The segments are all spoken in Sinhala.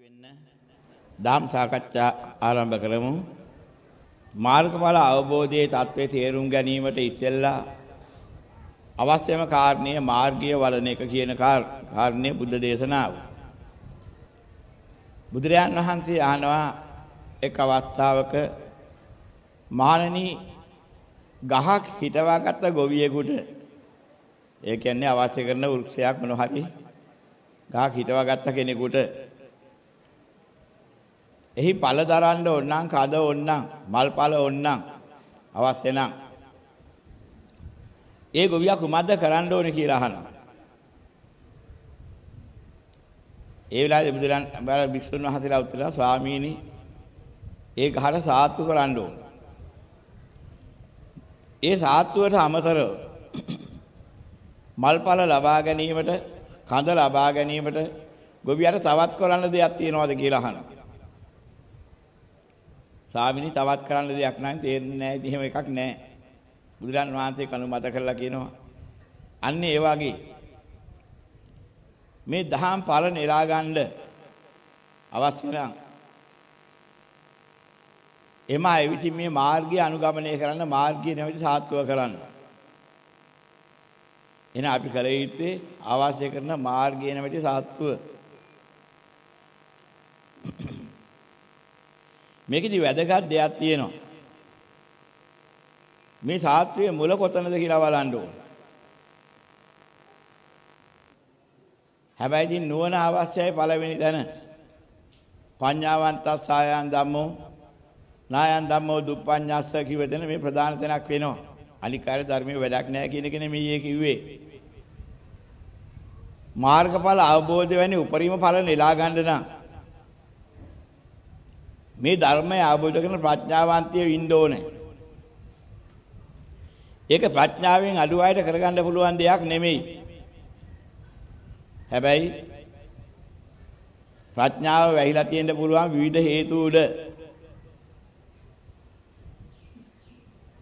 වෙන්න ධම් සාකච්ඡා ආරම්භ කරමු. මාර්ගඵල අවබෝධයේ தત્ත්වයේ තේරුම් ගැනීමට ඉස්සෙල්ලා අවශ්‍යම කාරණය මාර්ගය වඩන එක කියන කාරණේ බුද්ධ දේශනාව. බුදුරයන් වහන්සේ ආනවා එක් අවස්ථාවක මානනි ගහක් හිටවාගත්ත ගොවියෙකුට ඒ කියන්නේ අවශ්‍ය කරන වෘක්ෂයක් මොන හරි ගහක් හිටවාගත්ත කෙනෙකුට එහි ඵල දරන්න ඕනනම් කද ඕනනම් මල් ඵල ඕනනම් අවශ්‍ය නම් ඒ ගොවියා කුමක්ද කරන්න ඕනේ කියලා අහනවා. ඒ වෙලාවේ බුදුරන් බාල භික්ෂුන් වහන්සේලා උත්තර ස්වාමීනි ඒ ගහට සාත්තු කරන්න ඕන. ඒ සාත්තුවට අමතරව මල්පල ලබා ගැනීමට කඳ ලබා ගැනීමට ගොවියට තවත් කරන්න දෙයක් තියනවද කියලා අහනවා. ස්වාමිනී තවත් කරන්න දෙයක් නැහැ තේරෙන්නේ නැහැ ඉතින් එහෙම එකක් නැහැ. බුදුරන් වහන්සේ කණු මත කරලා කියනවා. අන්න ඒ වගේ මේ දහම් ඵල නෙලා ගන්න අවශ්‍ය නම් එමා එවිසින් මේ මාර්ගය අනුගමනය කරන්න මාර්ගය නැවති සාත්ව කරන්න. එන අපි කල යුත්තේ අවශ්‍ය කරන මාර්ගය නැවති සාත්ව. මේකෙදි වැදගත් දෙයක් තියෙනවා. මේ ශාස්ත්‍රයේ මුල කොතනද කියලා බලන්න ඕන. හැබැයි ඉතින් නුවණ අවශ්‍යයි පළවෙනි තැන. පඤ්ඤාවන්තස්සායන් ධම්මෝ නායන් ධම්මෝ දුප්පඤ්ඤස්ස කිව්ව දෙන මේ ප්‍රධාන තැනක් වෙනවා. අනික් කාර්ය ධර්මයේ වැඩක් නැහැ කියන එක නෙමෙයි ඒ කිව්වේ. මාර්ගඵල අවබෝධ වෙන්නේ උපරිම ඵල නෙලා ගන්න නම් මේ ධර්මය අවබෝධ කරන ප්‍රඥාවන්තයෙ ඉන්න ඕනේ. ඒක ප්‍රඥාවෙන් අඩු අයට කරගන්න පුළුවන් දෙයක් නෙමෙයි. හැබැයි ප්‍රඥාව වැහිලා තියෙන්න පුළුවන් විවිධ හේතු උඩ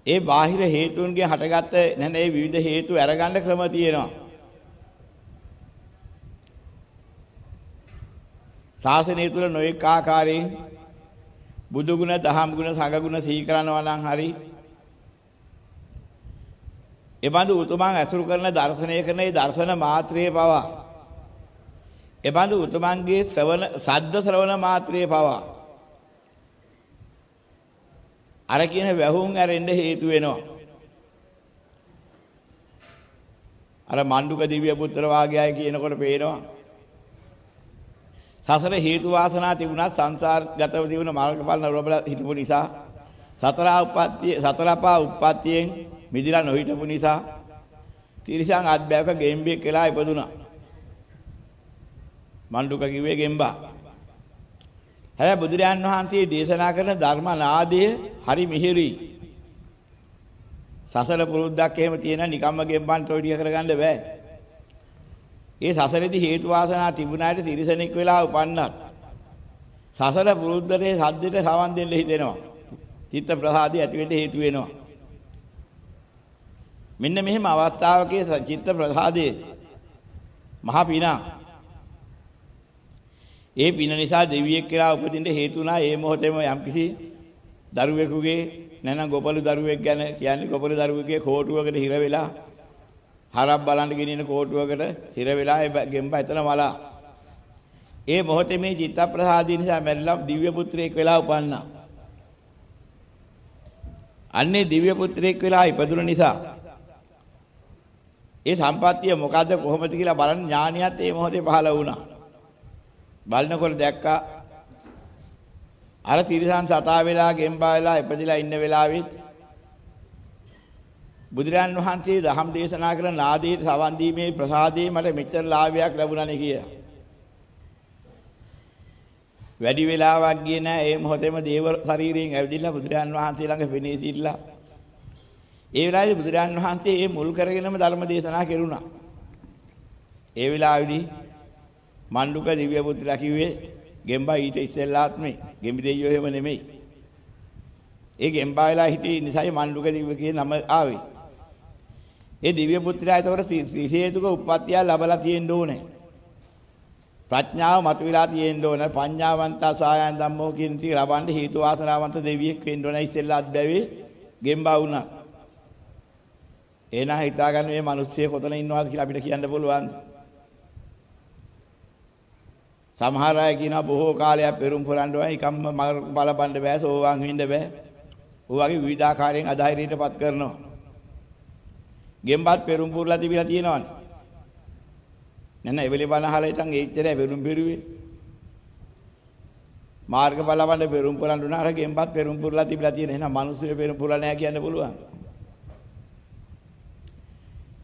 ඒ බාහිර හේතුන්ගෙන් හටගත්ත නැනේ ඒ විවිධ හේතු අරගන්න ක්‍රම තියෙනවා. ශාසනය තුල නොඑක ආකාරයෙන් බුදු ගුණ, දහම් ගුණ, සංඝ ගුණ සිහි කරනවා නම් හරි. එබඳු උතුමන් ඇසුරු කරන දර්ශනය කරන ඒ දර්ශන මාත්‍රයේ පවා එබඳු උතුමන්ගේ ශ්‍රවණ සද්ද ශ්‍රවණ මාත්‍රයේ පවා අර කියන වැහුම් ඇරෙන්න හේතු වෙනවා. අර මණ්ඩුක දිව්‍ය පුත්‍ර වාගයයි කියනකොට පේනවා. සසර හේතු වාසනා තිබුණත් සංසාරගතව තිබුණ මාර්ගඵල නොලබල හිටපු නිසා සතර උප්පත්තිය සතරපා උප්පත්තියෙන් මිදිලා නොහිටපු නිසා තිරිසන් අත්බෑවක ගෙම්බෙක් වෙලා ඉපදුනා. මණ්ඩුක කිව්වේ ගෙම්බා. හැබැයි බුදුරයන් වහන්සේ දේශනා කරන ධර්ම නාදය හරි මිහිරි. සසල පුරුද්දක් එහෙම තියෙන නිකම්ම ගෙම්බන්ට ඔය ටික කරගන්න බෑ. ඒ සසරේදී හේතු වාසනා තිබුණාට තිරිසනෙක් වෙලා උපන්නත් සසර පුරුද්දේ සද්දෙට සවන් දෙන්න හිතෙනවා. චිත්ත ප්‍රසාදී ඇති වෙන්න හේතු වෙනවා. මෙන්න මෙහෙම අවස්ථාවකේ චිත්ත ප්‍රසාදයේ මහ පිනා ඒ පින නිසා දෙවියෙක් කියලා උපදින්න හේතු වුණා ඒ මොහොතේම යම්කිසි දරුවෙකුගේ නැත්නම් ගොපළු දරුවෙක් ගැන කියන්නේ ගොපළු දරුවෙකුගේ කෝටුවකට හිර වෙලා හරක් බලන්න ගෙනියන කෝටුවකට හිර වෙලා ඒ ගෙම්බ එතන මලා. ඒ මොහොතේ මේ චිත්ත ප්‍රසාදී නිසා මැරිලා දිව්‍ය පුත්‍රයෙක් වෙලා උපන්නා. අන්නේ දිව්‍ය පුත්‍රයෙක් වෙලා ඉපදුන නිසා ඒ සම්පත්තිය මොකද්ද කොහොමද කියලා බලන්න ඥානියත් ඒ මොහොතේ පහළ වුණා. බලනකොට දැක්කා අර තිරිසන් සතා වෙලා ගෙම්බා වෙලා ඉපදිලා ඉන්න වෙලාවෙත් බුදුරන් වහන්සේ දහම් දේශනා කරන නාදයේ සවන් දීමේ ප්‍රසාදයේ මට මෙච්චර ලාභයක් ලැබුණානේ කියලා. වැඩි වෙලාවක් ගියේ නැහැ ඒ මොහොතේම දේව ශරීරයෙන් ඇවිදilla බුදුරන් වහන්සේ ළඟ පෙනී සිටලා. ඒ වෙලාවේ බුදුරන් වහන්සේ මේ මුල් කරගෙනම ධර්ම දේශනා කෙරුණා. ඒ වෙලාවේදී මණ්ඩුක දිව්‍ය පුත්‍රයා කිව්වේ ගෙම්බා ඊට ඉස්සෙල්ලාත්මේ ගෙම්බි දෙයියෝ එහෙම නෙමෙයි. ඒ ගෙම්බා වෙලා හිටියේ නිසායි මණ්ඩුක දිව්‍ය කියන නම ආවේ. ඒ දිව්‍ය පුත්‍රයා ඒතකොට ත්‍රිහේතුක උප්පත්තිය ලැබලා තියෙන්න ඕනේ. ප්‍රඥාව මතුවලා තියෙන්න ඕන පඤ්ඤාවන්ත සායන් ධම්මෝ කියන ටි රවන්න හේතු වාසනාවන්ත දෙවියෙක් වෙන්න ඕන ඉස්සෙල්ලා අත්බැවේ ගෙම්බා වුණා. එහෙනම් හිතා ගන්න මේ මිනිස්සු කොතන ඉන්නවද කියලා අපිට කියන්න පුළුවන්ද? සමහර අය කියනවා බොහෝ කාලයක් පෙරම් පුරන්න ඕන එකම්ම බලපන්න බෑ සෝවාන් වෙන්න බෑ. ඔය වගේ විවිධාකාරයෙන් අධෛර්යයටපත් කරනවා. ගෙම්බත් පෙරම් පුරලා තිබිලා තියෙනවනේ. නැන්න එවෙලි බණ අහලා ඉතින් ඒ ඉච්චරයි පෙරම් පිරුවේ. මාර්ග බලවන්න පෙරම් පුරන්න උනා අර ගෙම්බත් පෙරම් පුරලා තිබිලා තියෙන. එහෙනම් මිනිස්සු පෙරම් පුරලා නැහැ කියන්න පුළුවන්.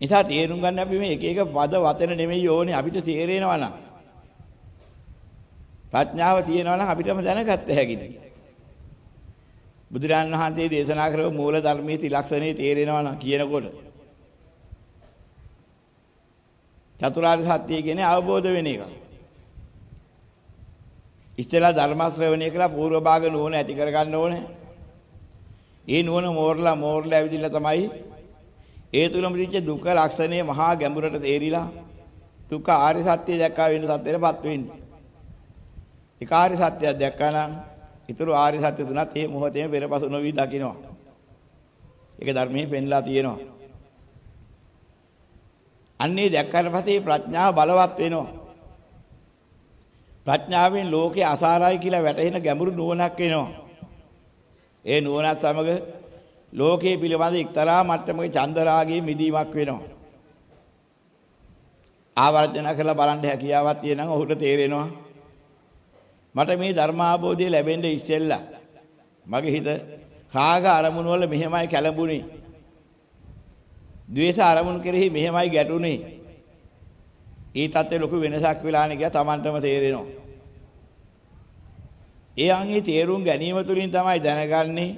නිසා තේරුම් ගන්න අපි මේ එක එක පද වචන නෙමෙයි ඕනේ අපිට තේරෙනවා නම් ප්‍රඥාව තියෙනවා නම් අපිටම දැනගත්ත හැකියි. බුදුරන් වහන්සේ දේශනා කරපු මූල ධර්මයේ ත්‍රිලක්ෂණේ තේරෙනවා නම් කියනකොට චතුරාර්ය සත්‍ය කියන්නේ අවබෝධ වෙන එක. ඉස්සෙල්ලා ධර්ම ශ්‍රවණය කළා පූර්ව භාග නුවණ ඇති කරගන්න ඕනේ. ඒ නුවණ මෝරලා මෝරලා ඇවිදින්න තමයි ඒ තුලම තිච්ච දුක ලක්ෂණය මහා ගැඹුරට තේරිලා දුක ආර්ය සත්‍ය දැක්කා වෙන සත්‍යයටපත් වෙන්නේ. ඒක ආර්ය සත්‍යයක් දැක්කා නම් ඊතුරු ආර්ය සත්‍ය තුනත් මේ මොහොතේම පෙරපසු නොවි දකින්නවා. ඒක ධර්මයේ පෙන්ලා තියෙනවා. අන්නේ දැක්කට පස්සේ ප්‍රඥාව බලවත් වෙනවා. ප්‍රඥාවෙන් ලෝකේ අසාරයි කියලා වැටහෙන ගැඹුරු නුවණක් එනවා. ඒ නුවණත් සමග ලෝකයේ පිළිබඳ එක්තරා මට්ටමක චන්දරාගයේ මිදීමක් වෙනවා. ආවර්ජන කරලා බලන්න හැකියාවක් තියෙනවා ඔහුට තේරෙනවා. මට මේ ධර්මාභෝධය ලැබෙන්න ඉස්සෙල්ලා මගේ හිත රාග අරමුණු වල මෙහෙමයි කැළඹුණේ. ද්වේෂ අරමුණු කෙරෙහි මෙහෙමයි ගැටුනේ. ඒ තත්ත්වේ ලොකු වෙනසක් වෙලානේ කියලා Tamanටම තේරෙනවා. ඒ අංගේ තේරුම් ගැනීම තුලින් තමයි දැනගන්නේ.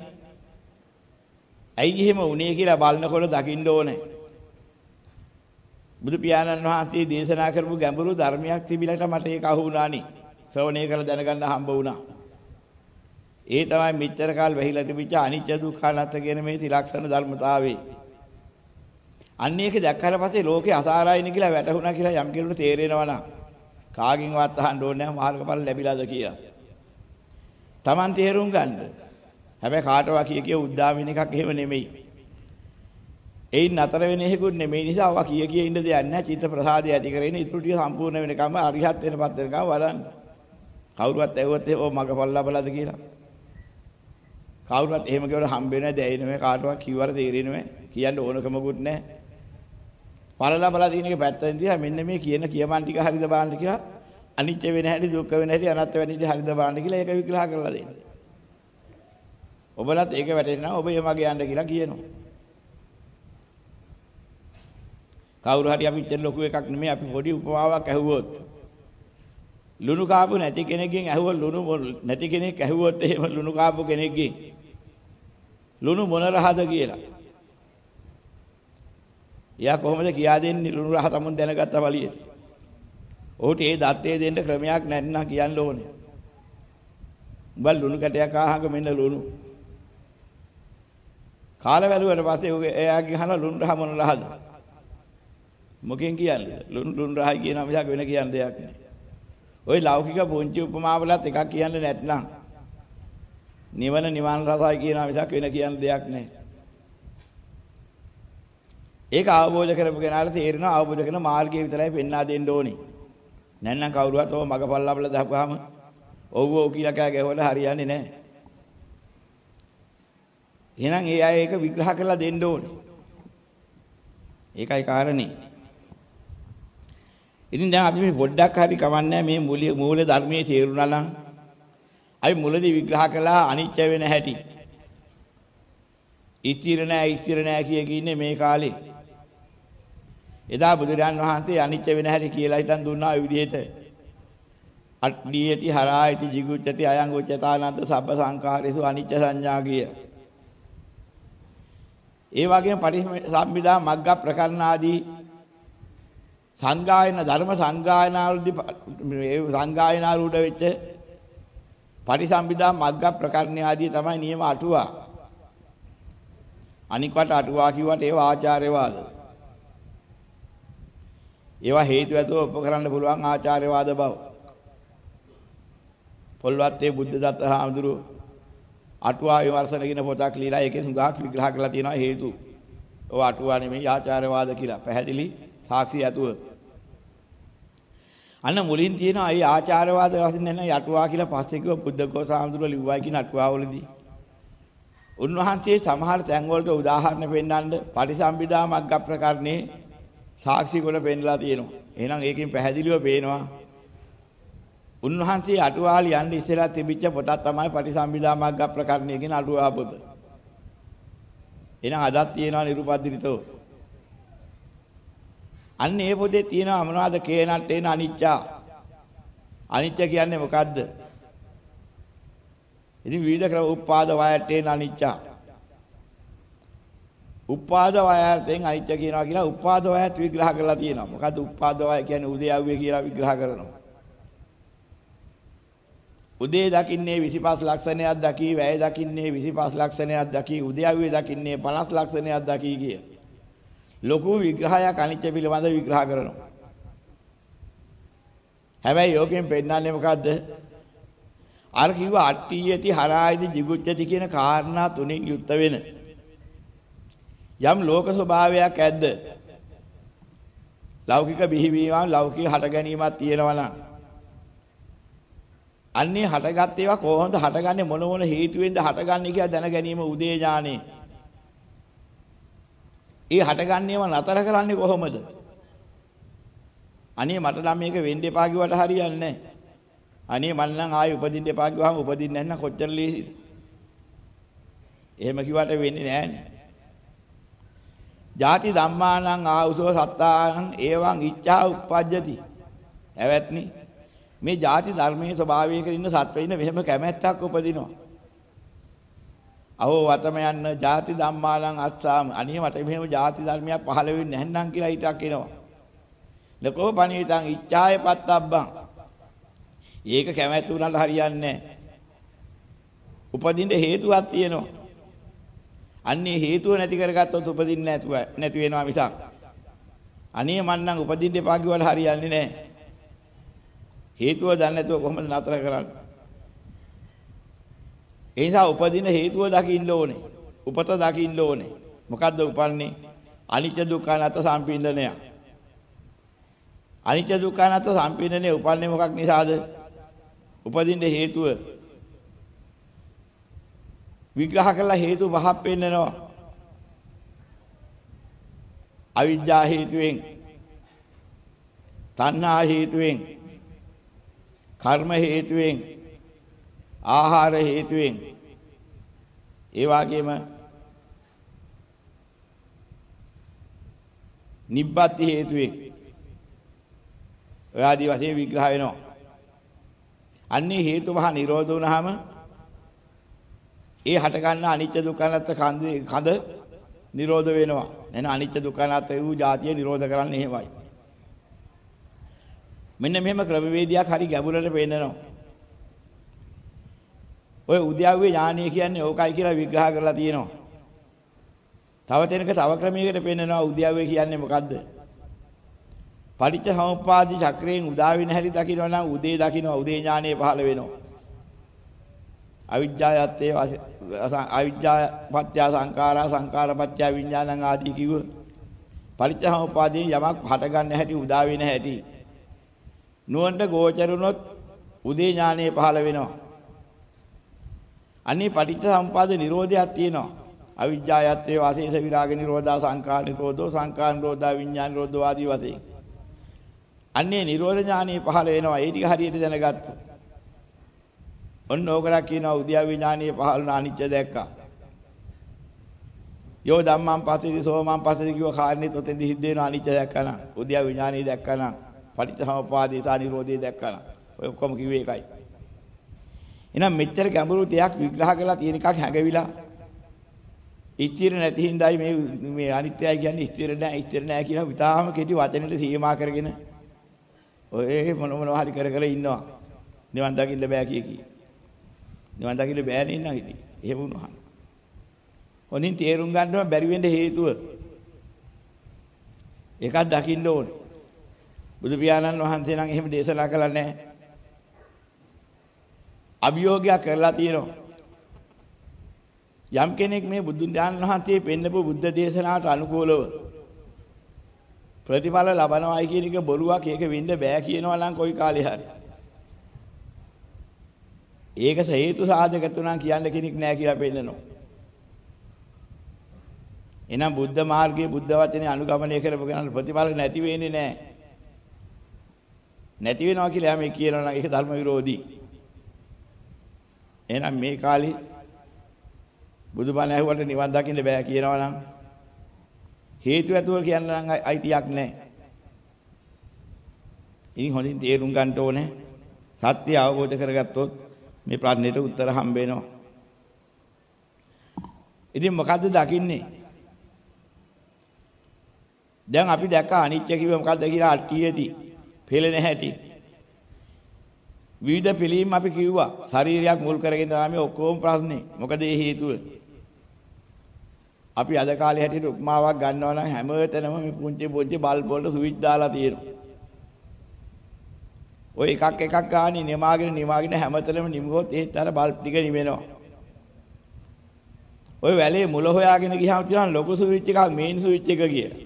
ඇයි එහෙම වුනේ කියලා බලනකොට දකින්න ඕනේ. බුදු පියාණන් වහන්සේ දේශනා කරපු ගැඹුරු ධර්මයක් තිබිලට මට ඒක අහු වුණානි. ශ්‍රවණය කරලා දැනගන්න හම්බ වුණා. ඒ තමයි මෙච්චර කාල වෙහිලා තිබිච්ච අනිත්‍ය දුක්ඛ අනාත්ම කියන මේ ත්‍රිලක්ෂණ ධර්මතාවේ. අන්න ඒක දැක්කට පස්සේ ලෝකේ අසාරයිනේ කියලා වැටහුණා කියලා යම් කෙනෙකුට තේරෙනවා නම් කාගෙන්වත් අහන්න ඕනේ නැහැ මාර්ගඵල ලැබිලාද කියලා. Taman තේරුම් ගන්න. හැබැයි කාටවා කිය කිය උද්දාමින එකක් එහෙම නෙමෙයි. එයින් නතර වෙන හේකුත් නෙමෙයි නිසා ඔවා කිය කිය ඉන්න දෙයක් නැහැ. චිත්ත ප්‍රසාදය ඇති කරගෙන ඉතුරු ටික සම්පූර්ණ වෙනකම් අරිහත් වෙනපත් වෙනකම් වඩන්න. කවුරුවත් ඇහුවොත් එහෙම මගපල් ලබලාද කියලා. කවුරුවත් එහෙම කියවල හම්බ වෙන්නේ නැහැ දැයිනේ කාටවත් කිව්වර තේරෙන්නේ නැහැ. කියන්න ඕනකමකුත් නැහැ. බලලා බලා තියෙන එක පැත්තෙන් දිහා මෙන්න මේ කියන කියමන් ටික හරිද බලන්න කියලා අනිත්‍ය වෙන හැටි දුක්ඛ වෙන හැටි අනාත්ම වෙන හැටි හරිද බලන්න කියලා ඒක විග්‍රහ කරලා දෙන්න. ඔබලත් ඒක වැටෙනවා ඔබ යමගේ යන්න කියලා කියනවා. කවුරු හරි අපිට ලොකු එකක් නෙමෙයි අපි පොඩි උපමාවක් ඇහුවොත් ලුණු කාපු නැති කෙනෙක්ගෙන් ඇහුවොත් ලුණු නැති කෙනෙක් ඇහුවොත් එහෙම ලුණු කාපු කෙනෙක්ගෙන් ලුණු මොන රහද කියලා එයා කොහොමද කියා දෙන්නේ ලුණු රහ තමුන් දැනගත්ත බලියට. ඔහුට ඒ දත්තේ දෙන්න ක්‍රමයක් නැත්නම් කියන්න ඕනේ. උඹ ලුණු කැටයක් ආහංග මෙන්න ලුණු. කාල වැළුවට පස්සේ ඔය එයාගේ අහන ලුණු රහ මොන රහද? මොකෙන් කියන්නේ? ලුණු ලුණු රහයි කියන මිසක් වෙන කියන්න දෙයක් නෑ. ওই ලෞකික පුංචි උපමාවලත් එකක් කියන්නේ නැත්නම් නිවන නිවන් රසයි කියන මිසක් වෙන කියන්න දෙයක් නෑ. ඒක අවබෝධ කරපු කෙනාට තේරෙනවා අවබෝධ කරන මාර්ගය විතරයි පෙන්වා දෙන්න ඕනේ. නැත්නම් කවුරුවත් ඔව මගපල් ලබලා දාපුවාම ඔව් ඔව් කියලා කෑ ගැහුවල හරියන්නේ නැහැ. එහෙනම් ඒ අය ඒක විග්‍රහ කරලා දෙන්න ඕනේ. ඒකයි කාරණේ. ඉතින් දැන් අපි මේ පොඩ්ඩක් හරි කවන්නේ මේ මූල ධර්මයේ තේරුණා නම් අපි මුලදී විග්‍රහ කළා අනිත්‍ය වෙන හැටි. ඉතිර නෑ ඉතිර නෑ කිය කින්නේ මේ කාලේ. එදා බුදුරජාන් වහන්සේ අනිච්ච වෙන හැටි කියලා හිතන් දුන්නා ඒ විදිහට. අට්ඨියති හරායති jigucchati අයං උච්චතානන්ද සබ්බ සංඛාරේසු අනිච්ච සංඥා කිය. ඒ වගේම පටිසම්භිදා මග්ග ප්‍රකරණ ආදී සංගායන ධර්ම සංගායනාවලදී මේ සංගායනාරූඪ වෙච්ච පටිසම්භිදා මග්ග ප්‍රකරණ ආදී තමයි නියම අටුවා. අනිකට අටුවා කිව්වට ඒවා ආචාර්යවාද. ඒවා හේතු ඇතුව උපකරන්න පුළුවන් ආචාර්යවාද බව. පොල්වත්තේ බුද්ධදත්ත හාමුදුරුව අටුවා විමර්ශනගෙන පොතක් ලියලා ඒකේ සුගාක් විග්‍රහ කරලා තියෙනවා හේතු. ඔය අටුවා නෙමෙයි ආචාර්යවාද කියලා. පැහැදිලි සාක්ෂි ඇතුව. අන්න මුලින් තියෙනවා අයි ආචාර්යවාද වශයෙන් නැන යටුවා කියලා පස්සේ කිව්ව බුද්ධඝෝස හාමුදුරුව ලිව්වයි කියන අටුවාවලදී. උන්වහන්සේ සමහර තැන් වලට උදාහරණ පෙන්නන්න පටිසම්භිදා මග්ග ප්‍රකරණේ සාක්ෂි කොට පෙන්නලා තියෙනවා. එහෙනම් ඒකෙන් පැහැදිලිව පේනවා උන්වහන්සේ අටුවාලි යන්න ඉස්සෙල්ලා තිබිච්ච පොතක් තමයි පටිසම්භිදා මග්ග ප්‍රකරණය කියන අටුවා පොත. එහෙනම් අදත් තියෙනවා නිරුපද්දිතෝ. අන්න ඒ පොතේ තියෙනවා මොනවද කේනට් එන අනිච්චා. අනිච්ච කියන්නේ මොකද්ද? ඉතින් විවිධ ක්‍රම උපාද වයට් එන අනිච්චා. උපාද වයයෙන් අනිත්‍ය කියනවා කියලා උපාද වයත් විග්‍රහ කරලා තියෙනවා. මොකද්ද උපාද වය කියන්නේ උදේව්වේ කියලා විග්‍රහ කරනවා. උදේ දකින්නේ 25 ලක්ෂණයක් දකි, වැය දකින්නේ 25 ලක්ෂණයක් දකි, උදේව්වේ දකින්නේ 50 ලක්ෂණයක් දකි කිය. ලොකු විග්‍රහයක් අනිත්‍ය පිළිබඳ විග්‍රහ කරනවා. හැබැයි යෝගයෙන් පෙන්නන්නේ මොකද්ද? අර කිව්ව අට්ටි යති හරායිති jigucchati කියන කාරණා තුනෙන් යුක්ත වෙන යම් ලෝක ස්වභාවයක් ඇද්ද? ලෞකික බිහිවීමක් ලෞකික හට ගැනීමක් තියෙනවා නම් අන්නේ හටගත් ඒවා කොහොමද හටගන්නේ මොන මොන හේතුවෙන්ද හටගන්නේ කියලා දැන ගැනීම උදේ ඥානේ. ඒ හටගන්නේම නතර කරන්නේ කොහොමද? අනේ මට නම් මේක වෙන්න එපා කිව්වට හරියන්නේ නැහැ. අනේ මන් නම් ආයෙ උපදින්න එපා කිව්වම උපදින්නේ නැත්නම් කොච්චර ලේසිද? එහෙම කිව්වට වෙන්නේ නැහනේ. ජාති ධම්මානං ආවුසෝ සත්තානං ඒවං ඉච්ඡා උප්පජ්ජති. ඇවැත්නි මේ ජාති ධර්මයේ ස්වභාවයක ඉන්න සත්වයින මෙහෙම කැමැත්තක් උපදිනවා. අහෝ වතම යන්න ජාති ධම්මානං අස්සාම අනේ මට මෙහෙම ජාති ධර්මයක් පහළ වෙන්නේ නැන්නම් කියලා හිතක් එනවා. ලකෝ පණීතං ඉච්ඡාය පත්තබ්බං. ඒක කැමැත්ත උනලා හරියන්නේ නැහැ. උපදින්න හේතුවක් තියෙනවා. අන්නේ හේතුව නැති කරගත්තොත් උපදින්නේ නැතුව නැති වෙනවා මිසක්. අනේ මන්නම් උපදින්න එපා කිව්වට හරියන්නේ නැහැ. හේතුව දන්නේ නැතුව කොහොමද නතර කරන්නේ? ඒ නිසා උපදින හේතුව දකින්න ඕනේ. උපත දකින්න ඕනේ. මොකද්ද උපන්නේ? අනිත්‍ය දුක්ඛ අනාත්ම සම්පින්නනය. අනිත්‍ය දුක්ඛ අනාත්ම සම්පින්නනේ උපන්නේ මොකක් නිසාද? උපදින්න හේතුව විග්‍රහ කළා හේතු පහක් පෙන්නනවා. අවිජ්ජා හේතුවෙන් තණ්හා හේතුවෙන් කර්ම හේතුවෙන් ආහාර හේතුවෙන් ඒ වගේම නිබ්බති හේතුවෙන් ඔය ආදි වශයෙන් විග්‍රහ වෙනවා. අන්නේ හේතු මහ නිරෝධ වුණාම ඒ හට ගන්න අනිත්‍ය දුක්ඛ අනාත්ම කඳ කඳ නිරෝධ වෙනවා. එන අනිත්‍ය දුක්ඛ අනාත්ම වූ જાතිය නිරෝධ කරන්නේ එහෙමයි. මෙන්න මෙහෙම ක්‍රමවේදයක් හරි ගැඹුරට පෙන්නනවා. ඔය උද්‍යාවේ ඥානීය කියන්නේ ඕකයි කියලා විග්‍රහ කරලා තියෙනවා. තව තැනක තව ක්‍රමයකට පෙන්නනවා උද්‍යාවේ කියන්නේ මොකද්ද? පටිච්ච සමුප්පාදී චක්‍රයෙන් උදා වෙන හැටි දකිනවා නම් උදේ දකිනවා උදේ ඥානය පහළ වෙනවා. අවිජ්ජායත්තේ අවිජ්ජා පත්‍ය සංඛාරා සංඛාර පත්‍ය විඥානං ආදී කිව්ව පටිච්ච සමුප්පාදයෙන් යමක් හට ගන්න හැටි උදා වෙන හැටි නුවන්ට ගෝචරුනොත් උදේ ඥානෙ පහළ වෙනවා. අනේ පටිච්ච සම්පදාය නිරෝධයක් තියෙනවා. අවිජ්ජායත්වේ වාසේස විරාග නිරෝධා සංඛාර නිරෝධෝ සංඛාර නිරෝධා විඥාන නිරෝධෝ ආදී වශයෙන්. අන්නේ නිරෝධ ඥානෙ පහළ වෙනවා. ඒ ටික හරියට දැනගත්තා. ඔන්න ඕකලා කියනවා උද්‍යාව විඥානීය පහළන අනිත්‍ය දැක්කා. යෝ ධම්මං පස්සේති සෝමං පස්සේති කිව්ව කාරණේ තොතෙන්දි හිද්ද වෙන අනිත්‍ය දැක්කනම් උද්‍යාව විඥානීය දැක්කනම් පටිච්චසමුපාදේ සා නිරෝධය දැක්කලා. ඔය ඔක්කොම කිව්වේ එකයි. එහෙනම් මෙච්චර ගැඹුරු දෙයක් විග්‍රහ කරලා තියෙන එකක් හැඟවිලා ඉතිර නැති හින්දායි මේ මේ අනිත්‍යයි කියන්නේ ස්ථිර නැහැ ස්ථිර නැහැ කියලා විතාම කෙටි වචනෙට සීමා කරගෙන ඔය මොන මොනවා හරි කර කර ඉන්නවා. නිවන් දකින්න බෑ කිය කී. නිවන් දකින්න බෑ නේ නං ඉතින්. එහෙම වුණා. හොඳින් තේරුම් ගන්නව බැරි වෙන්න හේතුව. එකක් දකින්න ඕනේ. බුදු පියාණන් වහන්සේ නම් එහෙම දේශනා කළා නැහැ. අභියෝගයක් කරලා තියෙනවා. යම් කෙනෙක් මේ බුදුන් වහන්සේ පෙන්නපු බුද්ධ දේශනාවට අනුකූලව ප්‍රතිඵල ලබනවායි කියන එක බොරුවක් ඒක වෙන්න බෑ කියනවා නම් කොයි කාලේ හරි. ඒක හේතු සාධක තුනක් කියන්න කෙනෙක් නෑ කියලා පෙන්නනවා. එහෙනම් බුද්ධ මාර්ගයේ බුද්ධ වචනේ අනුගමනය කරපු කෙනාට ප්‍රතිඵල නැති වෙන්නේ නෑ. නැති වෙනවා කියලා යමෙක් කියනවා නම් ඒක ධර්ම විරෝධී. එහෙනම් මේ කාලේ බුදුබණ ඇහුවට නිවන් දකින්න බෑ කියනවා නම් හේතු ඇතුව කියන්න නම් අයිතියක් නැහැ. ඉතින් හොඳින් තේරුම් ගන්න ඕනේ. සත්‍ය අවබෝධ කරගත්තොත් මේ ප්‍රශ්නෙට උත්තර හම්බ වෙනවා. ඉතින් මොකද්ද දකින්නේ? දැන් අපි දැක්ක අනිත්‍ය කිව්ව මොකද්ද කියලා අට්ටියේදී පෙළෙන හැටි. විවිධ පිළීම් අපි කිව්වා. ශරීරයක් මුල් කරගෙන තමයි ඔක්කොම ප්‍රශ්නේ. මොකද ඒ හේතුව? අපි අද කාලේ හැටියට උපමාවක් ගන්නවා නම් හැමතැනම මේ පුංචි පුංචි බල්බ් වලට ස්විච් දාලා තියෙනවා. ඔය එකක් එකක් ගානේ නිමාගෙන නිමාගෙන හැමතැනම නිමුවොත් ඒත් අර බල්බ් ටික නිවෙනවා. ඔය වැලේ මුල හොයාගෙන ගියාම තියෙනවා ලොකු ස්විච් එකක් මේන් ස්විච් එක කියලා.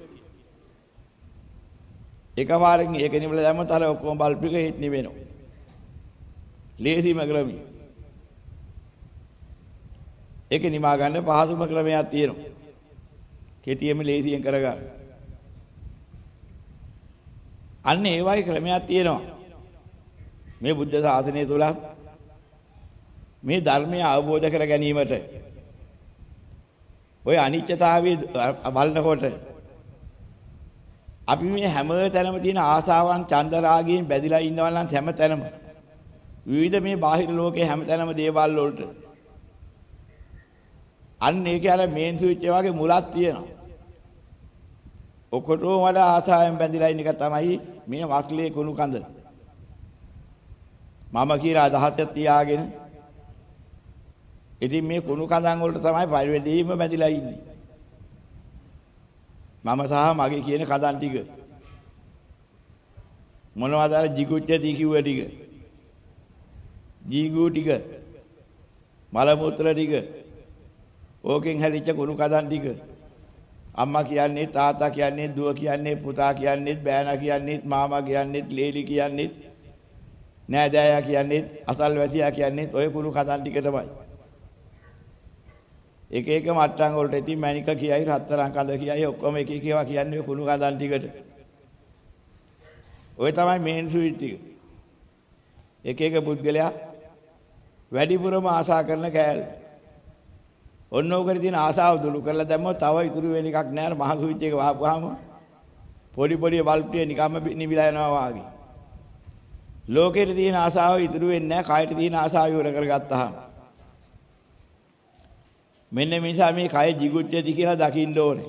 එකපාරකින් ඒක නිවල දැම්මොත් අර ඔක්කොම බල්බ් ටික ඒත් නිවෙනවා. ලේසිම ක්‍රමයි. ඒක නිමා ගන්න පහසුම ක්‍රමයක් තියෙනවා. කෙටියෙම ලේසියෙන් කරගන්න. අන්න ඒ වගේ ක්‍රමයක් තියෙනවා. මේ බුද්ධ ශාසනය තුල මේ ධර්මය අවබෝධ කර ගැනීමට ඔය අනිත්‍යතාවයේ බලනකොට අපි මේ හැම තැනම තියෙන ආසාවන් චන්ද රාගයෙන් බැඳිලා ඉන්නවා නම් හැම තැනම විවිධ මේ බාහිර ලෝකයේ හැම තැනම දේවල් වලට අන්න ඒකේ අර මේන් ස්විච් එක වගේ මුලක් තියෙනවා. ඔකොටම වඩා ආසාවෙන් බැඳිලා ඉන්න එක තමයි මේ වස්ලේ කුණු කඳ. මම කියලා අදහසක් තියාගෙන ඉතින් මේ කුණු කඳන් වලට තමයි පරිවැදීම බැඳිලා ඉන්නේ. මම සහ මගේ කියන කඳන් ටික. මොනවද අර jigucce දිකිව්ව ටික. ජීගු ටික. මල මුත්‍ර ටික. ඕකෙන් හැදිච්ච කුණු කඳන් ටික. අම්මා කියන්නේ තාත්තා කියන්නේ දුව කියන්නේ පුතා කියන්නේ බෑනා කියන්නේ මාමා කියන්නේ ලේලි කියන්නේ නෑදෑයා කියන්නේ අසල්වැසියා කියන්නේ ඔය කුණු කඳන් ටික තමයි. එක එක මට්ටම් වලට ඉතින් මැනික කියයි රත්තරන් කඳ කියයි ඔක්කොම එක එක ඒවා කියන්නේ කුණු කඳන් ටිකට. ඔය තමයි මේන් ස්විච් ටික. එක එක පුද්ගලයා වැඩිපුරම ආශා කරන කෑල්ල. ඔන්න ඕකේ තියෙන ආසාව දුරු කරලා දැම්මොත් තව ඉතුරු වෙන එකක් නෑ මහ ස්විච් එක වහපුවාම පොඩි පොඩි බල්බ් ටික නිකම්ම නිවිලා යනවා වාගේ. ලෝකෙට තියෙන ආසාව ඉතුරු වෙන්නේ නෑ කයට තියෙන ආසාව ඉවර කරගත්තාම. මෙන්න මේ නිසා මේ කය jigucchedi කියලා දකින්න ඕනේ.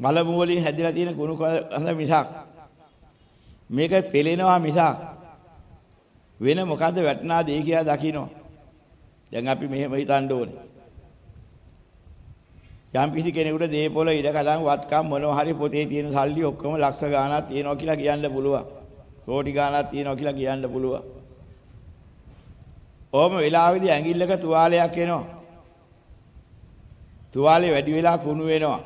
මල මූලින් හැදිලා තියෙන කුණු කඳ මිසක් මේක පෙලෙනවා මිසක් වෙන මොකද්ද වැටනා දෙය කියලා දකින්නවා. දැන් අපි මෙහෙම හිතන්න ඕනේ. යම් කිසි කෙනෙකුට දේපොළ ඉඩ කඩන් වත්කම් මොනවා හරි පොතේ තියෙන සල්ලි ඔක්කොම ලක්ෂ ගාණක් තියෙනවා කියලා කියන්න පුළුවන්. කෝටි ගාණක් තියෙනවා කියලා කියන්න පුළුවන්. ඕම වෙලාවේදී ඇඟිල්ලක තුවාලයක් එනවා. තුවාලේ වැඩි වෙලා කුණු වෙනවා.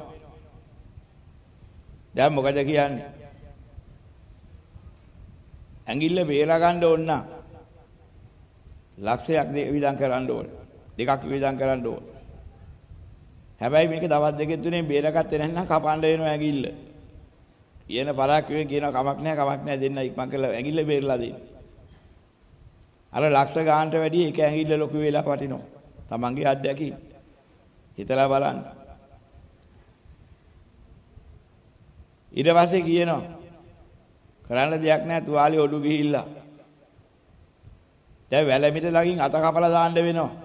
දැන් මොකද කියන්නේ? ඇඟිල්ල බේරා ගන්න ඕන නම් ලක්ෂයක් වියදම් කරන්න ඕන. දෙකක් වියදම් කරන්න ඕන. හැබැයි මේක දවස් දෙකෙන් තුනේ බේරගත්තේ නැත්නම් කපන්න වෙනවා ඇඟිල්ල. කියන පළක් වෙන කියනවා කමක් නැහැ කමක් නැහැ දෙන්න ඉක්මන් කරලා ඇඟිල්ල බේරලා දෙන්න. අර ලක්ෂ ගානට වැඩි එක ඇඟිල්ල ලොකු වෙලා වටිනවා. Tamange අත්දැකීම්. හිතලා බලන්න. ඊට පස්සේ කියනවා කරන්න දෙයක් නැහැ තුවාලේ ඔඩු ගිහිල්ලා දැන් වැලමිට ළඟින් අත කපලා දාන්න වෙනවා.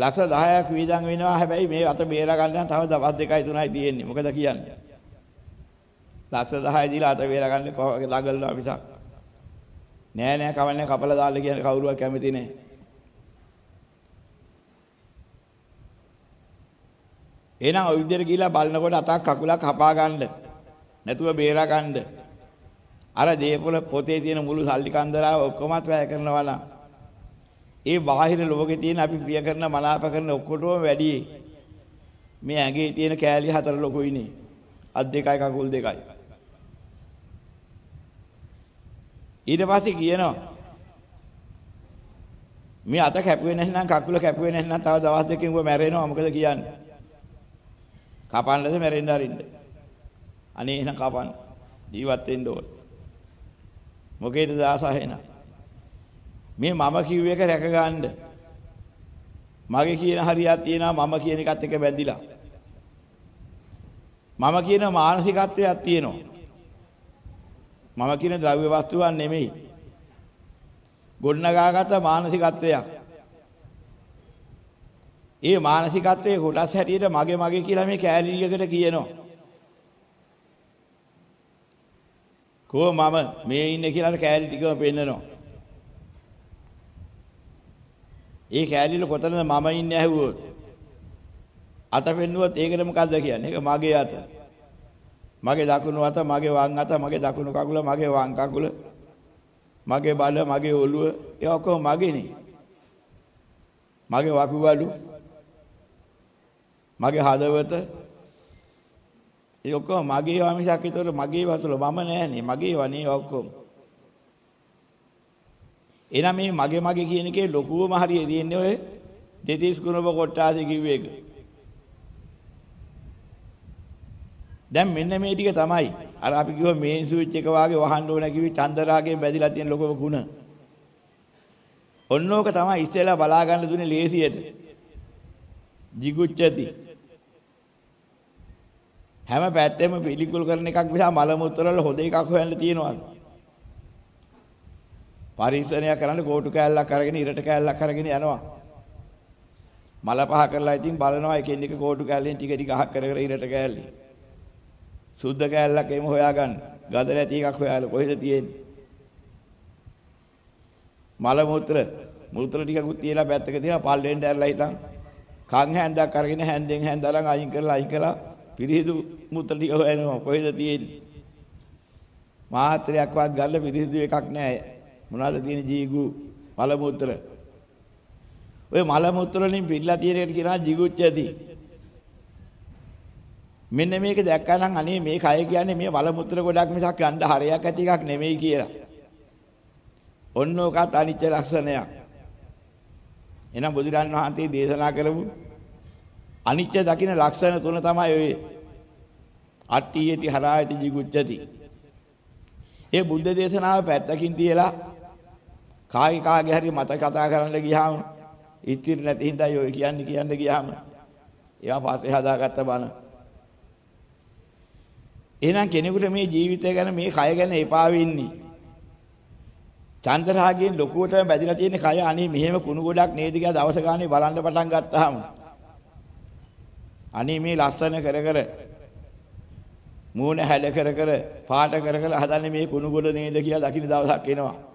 ලක්ෂ 10ක් වීදම් වෙනවා හැබැයි මේ අත බේර ගන්න තව දවස් දෙකයි තුනයි තියෙන්නේ. මොකද කියන්නේ? ලක්ෂ 10 දීලා අත බේර ගන්න කොහොමද ළඟල්ලා මිසක්. නෑ නෑ කවන්නේ කපලා දාන්න කියන කවුරුවක් කැමති නෑ. එහෙනම් ඔය විදිහට ගිහිලා බලනකොට අතක් කකුලක් හපා ගන්න. නැතුව බේරා ගන්න. අර දේපොළ පොතේ තියෙන මුළු සල්ලි කන්දරාව ඔක්කොමත් වැය කරනවා නම් ඒ බාහිර ලෝකේ තියෙන අපි ප්‍රිය කරන මනාප කරන ඔක්කොටම වැඩි මේ ඇඟේ තියෙන කෑලි හතර ලොකුයිනේ. අත් දෙකයි කකුල් දෙකයි. ඊට පස්සේ කියනවා මේ අත කැපුවේ නැත්නම් කකුල කැපුවේ නැත්නම් තව දවස් දෙකකින් ඔබ මැරෙනවා මොකද කියන්නේ? කපන්නද මැරෙන්න අරින්න. අනේ එහෙනම් කපන්න. ජීවත් වෙන්න ඕන. මොකේද දාසහේන? මේ මම කිව්ව එක රැක ගන්න. මගේ කියන හරියක් තියෙනවා මම කියන එකත් එක්ක බැඳිලා. මම කියන මානසිකත්වයක් තියෙනවා. මම කියන ද්‍රව්‍ය වස්තුවක් නෙමෙයි. ගොඩනගාගත මානසිකත්වයක්. ඒ මානසිකත්වයේ කොටස් හැටියට මගේ මගේ කියලා මේ කෑලියකට කියනවා. කෝ මම මේ ඉන්නේ කියලා කෑලි ටිකම පෙන්නනවා. ඒ කෑලිල කොතනද මම ඉන්නේ ඇහුවොත් අත පෙන්නුවොත් ඒකට මොකද්ද කියන්නේ? ඒක මගේ අත. මගේ දකුණු අත, මගේ වම් අත, මගේ දකුණු කකුල, මගේ වම් කකුල, මගේ බඩ, මගේ ඔළුව, ඒ ඔක්කොම මගේනේ. මගේ වකුගඩු, මගේ හදවත, ඒ ඔක්කොම මගේ ඒවා මිසක් ඒතර මගේ වතුල මම නෑනේ. මගේ වනේ ඔක්කොම. එහෙනම් මේ මගේ මගේ කියන එකේ ලොකුවම හරිය තියෙන්නේ ඔය දෙතිස් කුණප කොට්ටාසේ කිව්ව එක. දැන් මෙන්න මේ ටික තමයි අර අපි කිව්ව මේන් ස්විච් එක වාගේ වහන්න ඕන කිව්වේ චන්දරාගයෙන් බැදිලා තියෙන ලොකම ಗುಣ. ඔන්නෝක තමයි ඉස්සෙල්ලා බලා ගන්න දුන්නේ ලේසියට. jigucchati. හැම පැත්තෙම පිළිකුල් කරන එකක් නිසා මල මුත්‍ර වල හොද එකක් හොයන්න තියෙනවාද? පරිස්සමයක් කරන්න කෝටු කෑල්ලක් අරගෙන ඉරට කෑල්ලක් අරගෙන යනවා. මල පහ කරලා ඉතින් බලනවා එකින් එක කෝටු කෑල්ලෙන් ටික ටික අහක් කර කර ඉරට කෑල්ලේ. සුද්ධ කෑල්ලක් එහෙම හොයාගන්න. ගඳ නැති එකක් හොයාලා කොහෙද තියෙන්නේ? මල මුත්‍ර මුත්‍ර ටිකකුත් තියලා පැත්තක තියලා පල්ලෙන් දැරලා හිටන් කන් හැන්දක් අරගෙන හැන්දෙන් හැන්දලන් අයින් කරලා අයින් කරලා පිරිහිදු මුත්‍ර ටික හොයනවා කොහෙද තියෙන්නේ? මාත්‍රයක්වත් ගන්න පිරිහිදු එකක් නැහැ. මොනවද තියෙන ජීගු මල මුත්‍ර. ඔය මල මුත්‍ර වලින් පිළිලා තියෙන එකට කියනවා jigucchati. මෙන්න මේක දැක්කනම් අනේ මේ කය කියන්නේ මේ වල මුත්‍ර ගොඩක් මිසක් ගන්න හරයක් ඇති එකක් නෙමෙයි කියලා. ඔන්න ඔකත් අනිත්‍ය ලක්ෂණයක්. එහෙනම් බුදුරන් වහන්සේ දේශනා කරපු අනිත්‍ය දකින්න ලක්ෂණ තුන තමයි ඔය. අට්ඨියති හරායති jigucchati. ඒ බුද්ධ දේශනාව පැත්තකින් තියලා කාගේ කාගේ හරි මත කතා කරන්න ගියාම ඉතිරි නැති හින්දායි ඔය කියන්නේ කියන්න ගියාම ඒවා පස්සේ හදාගත්ත බණ එහෙනම් කෙනෙකුට මේ ජීවිතය ගැන මේ කය ගැන එපා වෙන්නේ. චන්ද්‍රහාගයෙන් ලොකුවටම බැඳිලා තියෙන කය අනේ මෙහෙම කුණු ගොඩක් නේද කියලා දවස ගානේ බලන්න පටන් ගත්තාම අනේ මේ ලස්සන කර කර මූණ හැල කර කර පාට කර කර හදන්නේ මේ කුණු ගොඩ නේද කියලා දකින්න දවසක් එනවා.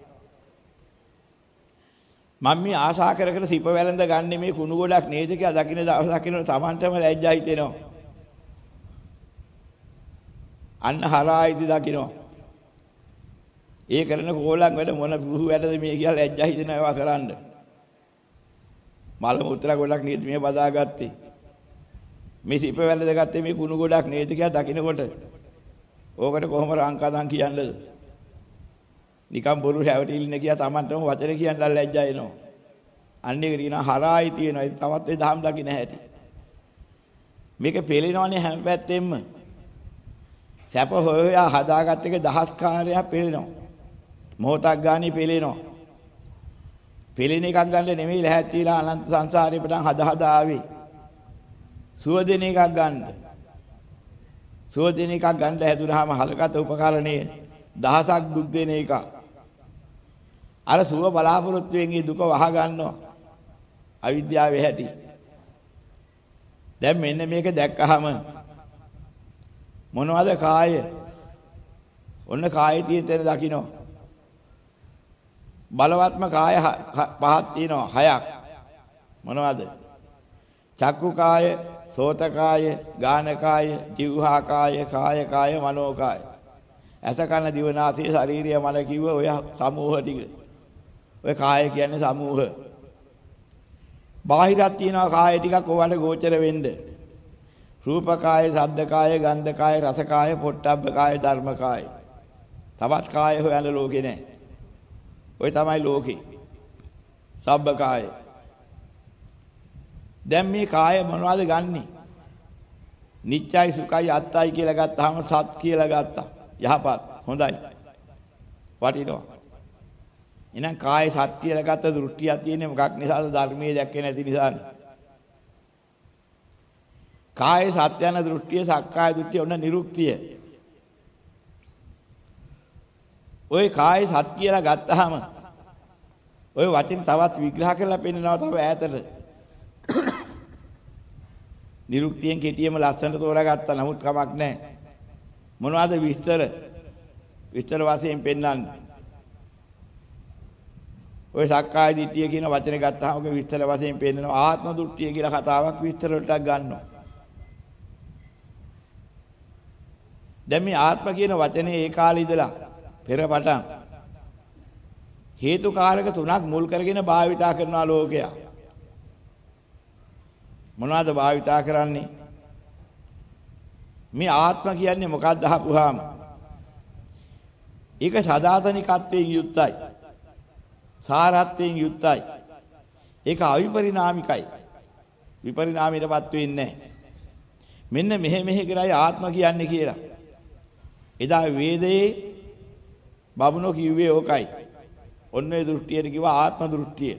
මම මේ ආශා කර කර සිප වැළඳ ගන්න මේ කුණු ගොඩක් නේද කියලා දකින්න දවසක් එනවා. Tamanටම ලැජ්ජා හිතෙනවා. අන්න හරායිති දකින්නවා. ඒ කරන කෝලම් වැඩ මොන බුහු වැඩද මේ කියලා ලැජ්ජා හිතෙන ඒවා කරන්න. මල මුත්‍ර ගොඩක් නේද මේ බදාගත්තේ. මේ සිප වැළඳ ගත්තේ මේ කුණු ගොඩක් නේද කියලා දකින්නකොට ඕකට කොහොම රංකදම් කියන්නද? නිකම් බොරු රැවටිලින කියලා Tamanටම වචන කියන්න ලැජ්ජා එනවා. අන්න ඒක කියන හරායි තියෙනවා. තවත් ඒ දහම් දකින්න හැටි. මේක පෙළෙනවනේ හැම පැත්තෙම. සැප හොයා හදාගත්ත එක දහස් කාර්යයක් පෙළෙනවා. මොහොතක් ගානේ පෙළෙනවා. පෙළෙන එකක් ගන්න නෙමෙයි ලැහැත්තිලා අනන්ත සංසාරේ පටන් හද හදා ආවේ. සුවදින එකක් ගන්න. සුවදින එකක් ගන්න හැදුනහම හලකට උපකරණේ දහසක් දුක් දෙන එක. අර සුව බලාපොරොත්තුෙන් ඒ දුක වහ ගන්නවා. අවිද්‍යාවේ හැටි. දැන් මෙන්න මේක දැක්කහම මොනවද කාය? ඔන්න කායේ තියෙන තැන දකින්න. බලවත්ම කාය පහක් තියෙනවා හයක්. මොනවද? චක්කු කාය, සෝත කාය, ගාන කාය, જીවහා කාය, කාය කාය, මනෝ කාය. ඇස කන දිව නාසය ශරීරය මන කිව්ව ඔය සමූහ ටික. ඔය කාය කියන්නේ සමූහ. බාහිරක් තියෙනවා කාය ටිකක් ඕවට ගෝචර වෙන්න. රූප කාය, ශබ්ද කාය, ගන්ධ කාය, රස කාය, පොට්ටබ්බ කාය, ධර්ම කාය. තවත් කාය හොයන ලෝකේ නැහැ. ඔය තමයි ලෝකේ. සබ්බ කාය. දැන් මේ කාය මොනවද ගන්නෙ? නිච්චයි සුඛයි අත්තයි කියලා ගත්තාම සත් කියලා ගත්තා. යහපත් හොඳයි. වටිනවා. එහෙනම් කාය සත් කියලා ගත්ත දෘෂ්ටියක් තියෙන්නේ මොකක් නිසාද ධර්මයේ දැක්කේ නැති නිසානේ. කාය සත්‍ය යන දෘෂ්ටිය සක්කාය දෘෂ්ටිය ඔන්න නිරුක්තිය. ওই කාය සත් කියලා ගත්තාම ওই වචන තවත් විග්‍රහ කරලා පෙන්නනවා තව ඈතට. නිරුක්තියෙන් කෙටියම ලස්සනට තෝරාගත්තා නමුත් කමක් නැහැ. මොනවද විස්තර? විස්තර වශයෙන් පෙන්වන්නේ. ඔය සක්කාය දිට්ඨිය කියන වචනේ ගත්තාම ඔක විස්තර වශයෙන් පෙන්නනවා ආත්ම දෘෂ්ටිය කියලා කතාවක් විස්තර වලට ගන්නවා. දැන් මේ ආත්ම කියන වචනේ ඒ කාලේ ඉඳලා පෙර පටන් හේතු කාරක තුනක් මුල් කරගෙන භාවිතා කරනවා ලෝකයා. මොනවද භාවිතා කරන්නේ? මේ ආත්ම කියන්නේ මොකක්ද අහපුවාම? ඒක සදාතනිකත්වයෙන් යුක්තයි. සාරත්වයෙන් යුක්තයි. ඒක අවිපරිණාමිකයි. විපරිණාමයටපත් වෙන්නේ නැහැ. මෙන්න මෙහෙ මෙහෙ කරයි ආත්ම කියන්නේ කියලා. එදා වේදයේ බබුනෝ කිව්වේ ඕකයි. ඔන්න ඒ දෘෂ්ටියට කිව්වා ආත්ම දෘෂ්ටිය.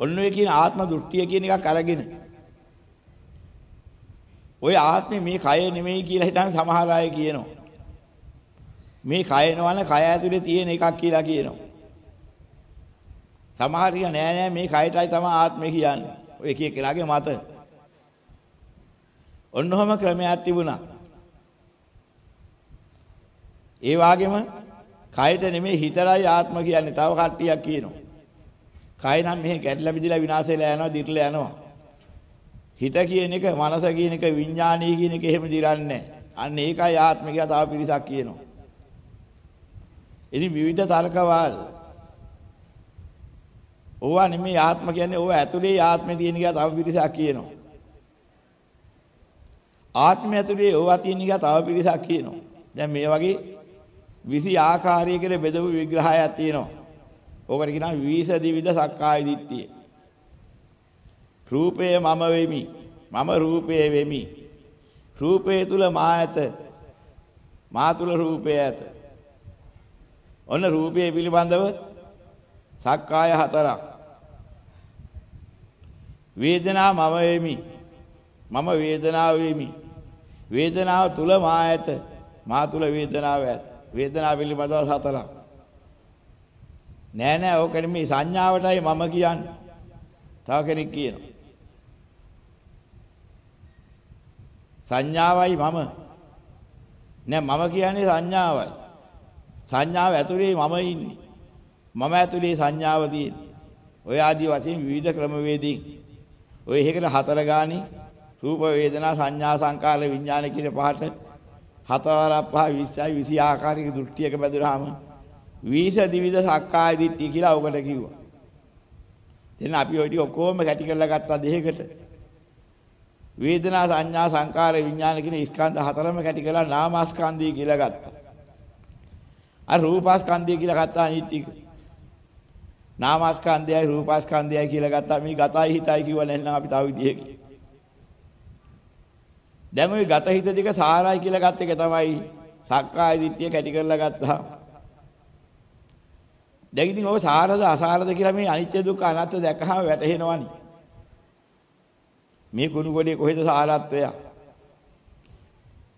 ඔන්න ඔය කියන ආත්ම දෘෂ්ටිය කියන එකක් අරගෙන ඔය ආත්මේ මේ කය නෙමෙයි කියලා හිතන සමහර අය කියනවා. මේ කය නවන කය ඇතුලේ තියෙන එකක් කියලා කියනවා. සමහර කිය නෑ නෑ මේ කයටයි තමයි ආත්මය කියන්නේ. ඔය එක එකලාගේ මත. ඔන්නෝම ක්‍රමයක් තිබුණා. ඒ වගේම කයට නෙමෙයි හිතරයි ආත්ම කියන්නේ තව කට්ටියක් කියනවා. කය නම් මෙහෙ කැඩලා බිඳලා විනාශ වෙලා යනවා, දිර්ලා යනවා. හිත කියන එක, මනස කියන එක, විඥානීය කියන එක එහෙම දිරන්නේ අන්න ඒකයි ආත්ම කියලා තව පිරිසක් කියනවා. ඉතින් විවිධ තර්කවාද. ඕවා නෙමෙයි ආත්ම කියන්නේ ඕවා ඇතුලේ ආත්මේ තියෙන කියලා තව පිරිසක් කියනවා. ආත්මය ඇතුලේ ඕවා තියෙන කියලා තව පිරිසක් කියනවා. දැන් මේ වගේ විසි ආකාරයකට බෙදපු විග්‍රහයක් තියෙනවා. ඕකට කියනවා විවිස දිවිද සක්කාය දිට්ඨිය. රූපය මම වෙමි. මම රූපය වෙමි. රූපය තුල මා ඇත. මා තුල රූපය ඇත. ඔන්න රූපය පිළිබඳව සක්කාය හතරක්. වේදනා මම වෙමි. මම වේදනාව වෙමි. වේදනාව තුල මා ඇත. මා තුල වේදනාව ඇත. වේදනාව පිළිබඳව හතරක්. නෑ නෑ ඕක නෙමෙයි සංඥාවටයි මම කියන්නේ. තව කෙනෙක් කියනවා. සංඥාවයි මම. නෑ මම කියන්නේ සංඥාවයි. සංඥාව ඇතුලේ මම ඉන්නේ. මම ඇතුලේ සංඥාව තියෙන්නේ. ඔය ආදී වශයෙන් විවිධ ක්‍රමවේදීන් ඔය එකකට හතර ගානේ රූප වේදනා සංඥා සංකාර විඥාන කියන පහට හතවර පහ 20යි 20 ආකාරයක දෘෂ්ටියක බැඳුනහම වීස දිවිද සක්කාය දිට්ඨිය කියලා ඔකට කිව්වා. දැන් අපි ඔය ටික ඔක්කොම කැටි කරලා ගත්තා දෙයකට. වේදනා සංඥා සංකාර විඥාන කියන ස්කන්ධ හතරම කැටි කරලා නාමස්කන්ධය කියලා ගත්තා. අර රූපස්කන්ධය කියලා ගත්තා අනිත් ටික. නාමස්කන්ධයයි රූපස්කන්ධයයි කියලා ගත්තා මේ ගතයි හිතයි කිව්ව නැත්නම් අපි තව විදිහකින්. දැන් ওই ගත හිත දෙක සාරයි කියලා ගත් එක තමයි සක්කාය දිට්ඨිය කැටි කරලා ගත්තා. දැන් ඉතින් ඔය සාරද අසාරද කියලා මේ අනිත්‍ය දුක්ඛ අනාත්ම දැකහම වැටහෙනවනි. මේ කුණු ගොඩේ කොහෙද සාරත්වය?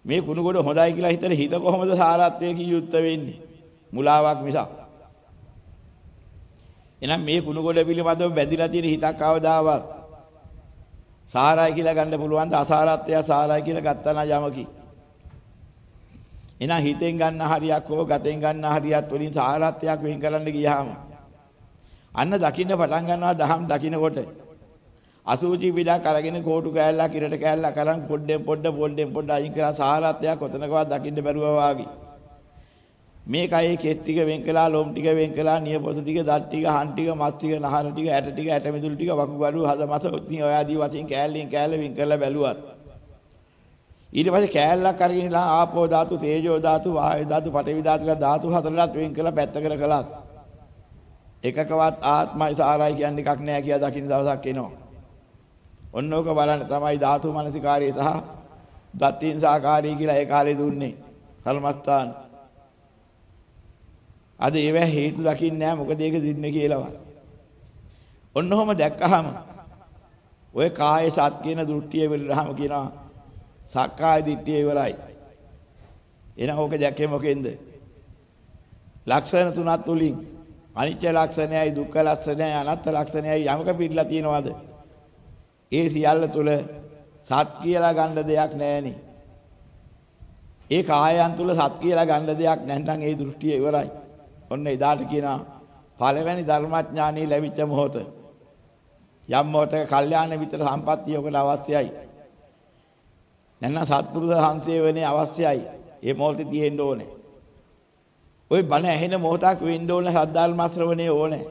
මේ කුණු ගොඩ හොඳයි කියලා හිතන හිත කොහොමද සාරත්වය කිය වෙන්නේ? මුලාවක් මිසක්. එහෙනම් මේ කුණු ගොඩ පිළිබඳව බැඳිලා තියෙන හිතක් කවදාවත් සාරයි කියලා ගන්න පුළුවන් ද අසාරත්වය සාරයි කියලා ගත්තා නම් යමකි. එහෙනම් හිතෙන් ගන්න හරියක් හෝ ගතෙන් ගන්න හරියක් වලින් සාරත්වයක් වෙන් කරන්න ගියාම අන්න දකින්න පටන් ගන්නවා දහම් දකින්නකොට අසූචි පිටක් අරගෙන කෝටු කෑල්ලක් ඉරට කෑල්ලක් අරන් පොඩ්ඩෙන් පොඩ්ඩ පොඩ්ඩෙන් පොඩ්ඩ අයින් කරලා සාරත්වයක් කොතනකවත් දකින්න බැරුවා වාගේ. මේ කයේ කෙස් ටික වෙන් කළා, ලොම් ටික වෙන් කළා, නියපොතු ටික, දත් ටික, හන් ටික, මස් ටික, නහර ටික, ඇට ටික, ඇට මිදුළු ටික, වකුගඩු, හද මස, ඔත්නි ඔය ආදී වශයෙන් කෑල්ලෙන් කෑල්ල වෙන් කරලා බැලුවත්. ඊට පස්සේ කෑල්ලක් අරගෙන ඉලා ආපෝ ධාතු, තේජෝ ධාතු, වායු ධාතු, පඨවි ධාතු කියලා ධාතු හතරකට වෙන් කරලා පැත්තකට කළා. එකකවත් ආත්මයි සාරයි කියන්නේ එකක් නෑ කියලා දකින්න දවසක් එනවා. ඔන්න ඕක බලන්න තමයි ධාතු මනසිකාරී සහ දත්තින් සාකාරී කියලා ඒ කාලේ දුන්නේ. කල්මස්තාන. අද ඒව හේතු දකින්නේ නැහැ මොකද ඒක දින්නේ කියලාවත්. ඔන්න ඔහම දැක්කහම ඔය කාය සත් කියන දෘෂ්ටිය විරහම කියනවා සක්කාය දිට්ඨිය ඉවරයි. එහෙනම් ඕක දැක්කේ මොකෙන්ද? ලක්ෂණ තුනක් තුලින් අනිත්‍ය ලක්ෂණයයි දුක්ඛ ලක්ෂණයයි අනාත්ම ලක්ෂණයයි යමක පිළිලා තියෙනවද? ඒ සියල්ල තුල සත් කියලා ගන්න දෙයක් නැහෙනි. ඒ කායයන් තුල සත් කියලා ගන්න දෙයක් නැත්නම් ඒ දෘෂ්ටිය ඉවරයි. ඔන්න එදාට කියනවා පළවෙනි ධර්මඥානෙ ලැබිච්ච මොහොත. යම් මොහොතක කල්යාණ විතර සම්පත්තිය ඔකට අවශ්‍යයි. නැත්නම් සත්පුරුෂ සංසේවනේ අවශ්‍යයි. ඒ මොහොතේ තියෙන්න ඕනේ. ওই බණ ඇහෙන මොහොතක් වෙන්න ඕනේ සද්ධාර්ම ශ්‍රවණේ ඕනේ.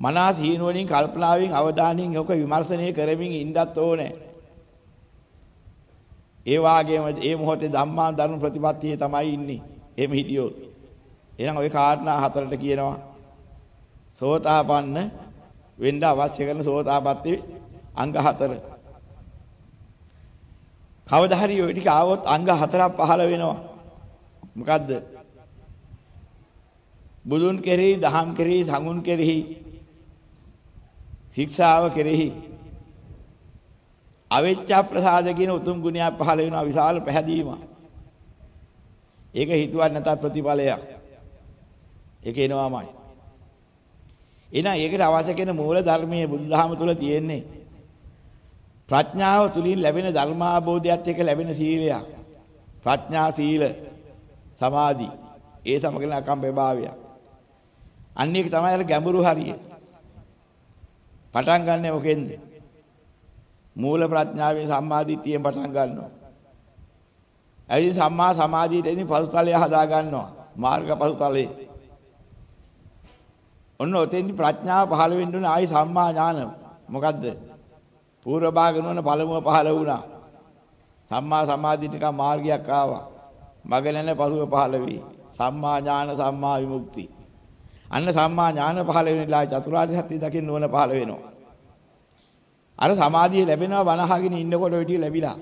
මනස හීනුවණින් කල්පනාවෙන් අවධානයෙන් යොක විමර්ශනය කරමින් ඉඳත් ඕනේ. ඒ වාගේම මේ මොහොතේ ධම්මා ධර්ම ප්‍රතිපත්තියේ තමයි ඉන්නේ. එහෙම හිටියොත්. එහෙනම් ওই කාරණා හතරට කියනවා සෝතාපන්න වෙන්න අවශ්‍ය කරන සෝතාපට්ටි අංග හතර. කවදා හරි ওই ටික ආවොත් අංග හතරක් පහළ වෙනවා. මොකද්ද? බුදුන් කෙරෙහි, දහම් කෙරෙහි, සංඝුන් කෙරෙහි, ශික්ෂාව කෙරෙහි අවිච්ඡා ප්‍රසාද කියන උතුම් ගුණයක් පහළ වෙනවා විශාල පැහැදීමක්. ඒක හිතුවත් නැතත් ප්‍රතිඵලයක්. ඒක එනවාමයි. එහෙනම් ඒකට අවශ්‍ය කෙන මූල ධර්මයේ බුදුදහම තුල තියෙන්නේ ප්‍රඥාව තුලින් ලැබෙන ධර්මාභෝධයත් එක්ක ලැබෙන සීලයක්. ප්‍රඥා සීල සමාධි ඒ සමගන අකම්පේ භාවය. අන්න ඒක තමයි අර ගැඹුරු හරිය. පටන් ගන්නෙ මොකෙන්ද? මූල ප්‍රඥාවෙන් සම්මාදිට්ඨියෙන් පටන් ගන්නවා. එයි සම්මා සමාධියට එනි පසුතලය හදා ගන්නවා. මාර්ග පසුතලයේ. ඔන්න ඔතෙන්දි ප්‍රඥාව පහළ වෙන්න ඕනේ ආයි සම්මා ඥාන. මොකද්ද? පූර්ව භාග නුවණ පළමුව පහළ වුණා. සම්මා සමාධි නිකන් මාර්ගයක් ආවා. මග නැන පසුව පහළ වී. සම්මා ඥාන සම්මා විමුක්ති. අන්න සම්මා ඥාන පහළ වෙනලා චතුරාර්ය සත්‍ය දකින්න ඕන පහළ වෙනවා. අර සමාධිය ලැබෙනවා වනහගෙන ඉන්නකොට ඔය ටික ලැබිලා.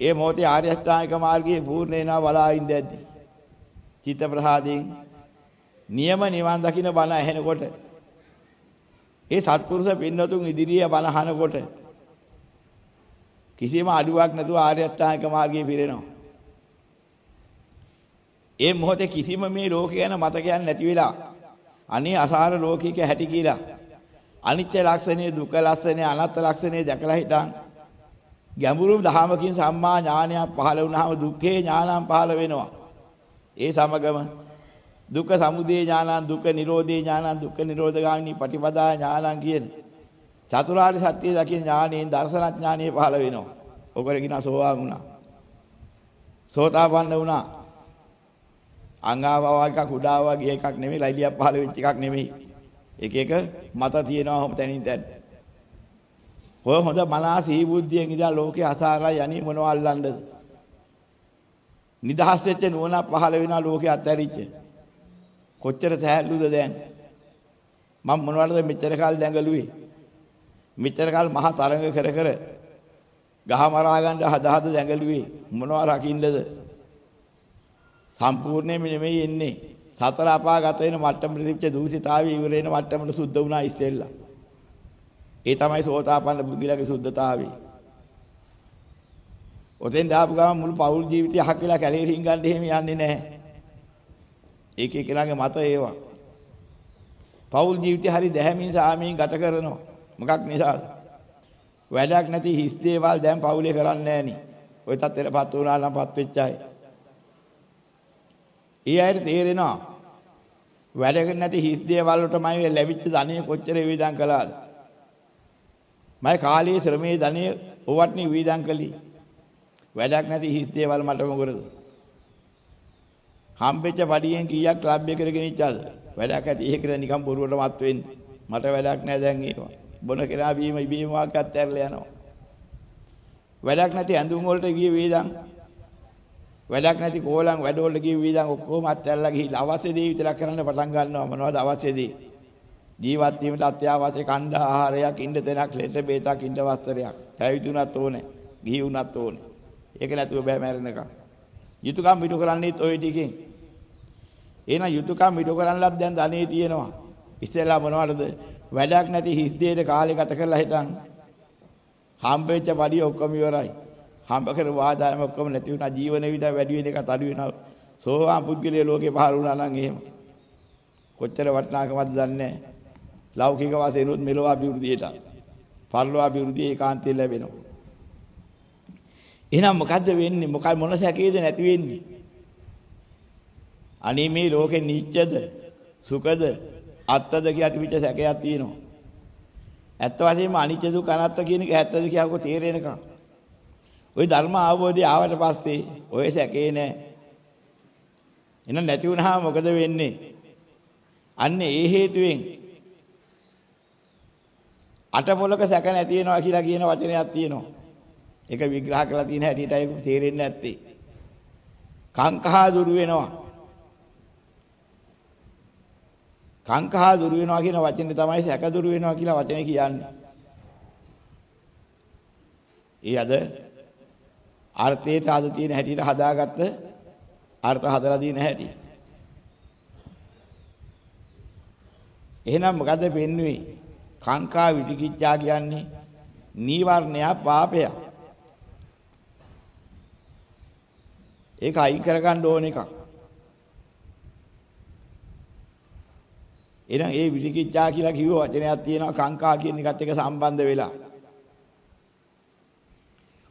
ඒ මොහොතේ ආර්ය අෂ්ටාංගික මාර්ගයේ පූර්ණ වෙනවා බලා ඉඳද්දී. චිත්ත ප්‍රසාදයෙන් නියම නිවන් දකින්න බණ ඇහෙනකොට ඒ සත්පුරුෂ පින්නතුන් ඉදිරියේ බණ අහනකොට කිසිම අඩුවක් නැතුව ආර්ය අෂ්ටාංගික මාර්ගයේ පිරෙනවා. ඒ මොහොතේ කිසිම මේ ලෝකේ ගැන මතකයක් නැති වෙලා අනේ අසාර ලෝකික හැටි කියලා අනිත්‍ය ලක්ෂණය දුක ලක්ෂණය අනාත්ම ලක්ෂණය දැකලා හිටන් ගැඹුරු දහමකින් සම්මා ඥානයක් පහළ වුණාම දුක්ඛේ ඥානං පහළ වෙනවා. ඒ සමගම දුක්ඛ සමුදය ඥානං දුක්ඛ නිරෝධේ ඥානං දුක්ඛ නිරෝධගාමිනී පටිපදා ඥානං කියන චතුරාර්ය සත්‍ය දකින ඥානයෙන් දර්ශන ඥානෙ පහළ වෙනවා. ඔකර කියන සෝවාන් වුණා. සෝතාපන්න වුණා. අංගාවා එකක් උඩාවා ගිය එකක් නෙමෙයි ලයිලියක් පහළ වෙච්ච එකක් නෙමෙයි. එක එක මත තියෙනවා හොම තැනින් තැන. ඔය හොඳ මනස සී බුද්ධියෙන් ඉඳලා ලෝකේ අසාරයි යන්නේ මොනව අල්ලන්නද? නිදහස් වෙච්ච නුවණ පහළ වෙනා ලෝකේ අත්හැරිච්ච. කොච්චර සෑහලුද දැන්? මම මොනවටද මෙච්චර කාල දැඟලුවේ? මෙච්චර කාල මහ තරඟ කර කර ගහ මරා ගන්න හද හද දැඟලුවේ මොනවා රකින්නද? සම්පූර්ණයෙන්ම නෙමෙයි එන්නේ. සතර අපාගත වෙන මට්ටමට තිබ්ච දූෂිතාවය ඉවර වෙන මට්ටමට සුද්ධ වුණා ඉස්සෙල්ලා. ඒ තමයි සෝතාපන්න බුද්ධිලගේ සුද්ධතාවය. ඔතෙන් දාපු ගමන් මුළු පෞල් ජීවිතය අහක් වෙලා කැලේ රින් ගන්න එහෙම යන්නේ නැහැ. ඒක එක්කෙනාගේ මත ඒවා. පෞල් ජීවිතය හරි දැහැමින් සාමයෙන් ගත කරනවා. මොකක් නිසාද? වැඩක් නැති හිස් දේවල් දැන් පෞලේ කරන්නේ නැහෙනි. ওই තත්ත්වෙටපත් වුණා නම් පත් වෙච්ච අය. ඒ අයට තේරෙනවා වැඩක නැති හිස් දේවල් වලටමයි ලැබිච්ච ධනෙ කොච්චර වේදම් කළාද මම කාලයේ ශ්‍රමයේ ධනෙ ඔවට්නි වීදම් කළේ. වැඩක් නැති හිස් දේවල් මට මොකරද? හම්බෙච්ච පඩියෙන් කීයක් ක්ලබ් එකකට ගෙනිච්චාද? වැඩක් ඇති ඒකද නිකන් බොරුවට මත් වෙන්නේ. මට වැඩක් නැහැ දැන් ඒවා. බොන කෙනා බීම ඉබේම වාක්‍යත් ඇරලා යනවා. වැඩක් නැති ඇඳුම් වලට ගිය වේදන් වැඩක් නැති කෝලම් වැඩවලට ගිය වේදන් ඔක්කොම අත්හැරලා ගිහිල්ලා අවශ්‍ය දේ විතරක් කරන්න පටන් ගන්නවා මොනවද අවශ්‍ය දේ ජීවත් වීමට අත්‍යවශ්‍ය කණ්ඩ ආහාරයක් ඉන්න තැනක් ලෙස බේතක් ඉන්න වස්ත්‍රයක් පැවිදුණත් ඕනේ ගිහි වුණත් ඕනේ ඒක නැතුව බෑ මැරෙනකම් යුතුයකම් මිටු කරන්නේත් ওই ටිකෙන් එහෙනම් යුතුයකම් මිටු කරන්නලත් දැන් ධනෙ තියෙනවා ඉස්සෙල්ලා මොනවටද වැඩක් නැති හිස් දෙයට කාලේ ගත කරලා හිටන් හම්බෙච්ච පඩිය ඔක්කොම ඉවරයි. හම්බ කර වාදායම ඔක්කොම නැති වුණා ජීවන විදා වැඩි වෙන එකත් අඩු වෙනවා. සෝවාන් පුද්ගලයා ලෝකේ පහළ වුණා නම් එහෙම. කොච්චර වටිනාකමක්ද දන්නේ ලෞකික වශයෙන් උත් මෙලොව අභිවෘද්ධියට. පරලොව අභිවෘද්ධිය ඒකාන්තයෙන් ලැබෙනවා. එහෙනම් මොකද්ද වෙන්නේ? මොකල් මොන සැකේද නැති වෙන්නේ? අනේ මේ ලෝකේ නිච්චද සුඛද අත්තද කියලා තිබිච්ච සැකයක් තියෙනවා. ඇත්ත වශයෙන්ම අනිත්‍ය දුක් අනාත්ත කියන එක ඇත්තද කියවකො තේරෙනකම්. ওই ධර්ම අවබෝධය ආවට පස්සේ ඔය සැකේ නෑ. එහෙනම් නැති වුණාම මොකද වෙන්නේ? අන්න ඒ හේතුවෙන් අටපොලක සැක නැති වෙනවා කියලා කියන වචනයක් තියෙනවා. ඒක විග්‍රහ කරලා තියෙන හැටියට ඒක තේරෙන්නේ නැත්තේ. කාංකහා දුරු වෙනවා. කාංකහා දුරු වෙනවා කියන වචනේ තමයි සැක දුරු වෙනවා කියලා වචනේ කියන්නේ. ඒ අද අර්ථයට අද තියෙන හැටියට හදාගත්ත අර්ථ හදලා දින හැටි. එහෙනම් මොකද පෙන්වුවේ? කාංකා විදිකිච්ඡා කියන්නේ නීවරණය පාපය. ඒක අයින් කරගන්න ඕන එකක්. එහෙනම් ඒ විලිකිච්ඡා කියලා කිව්ව වචනයක් තියෙනවා කාංකා කියන එකත් එක්ක සම්බන්ධ වෙලා.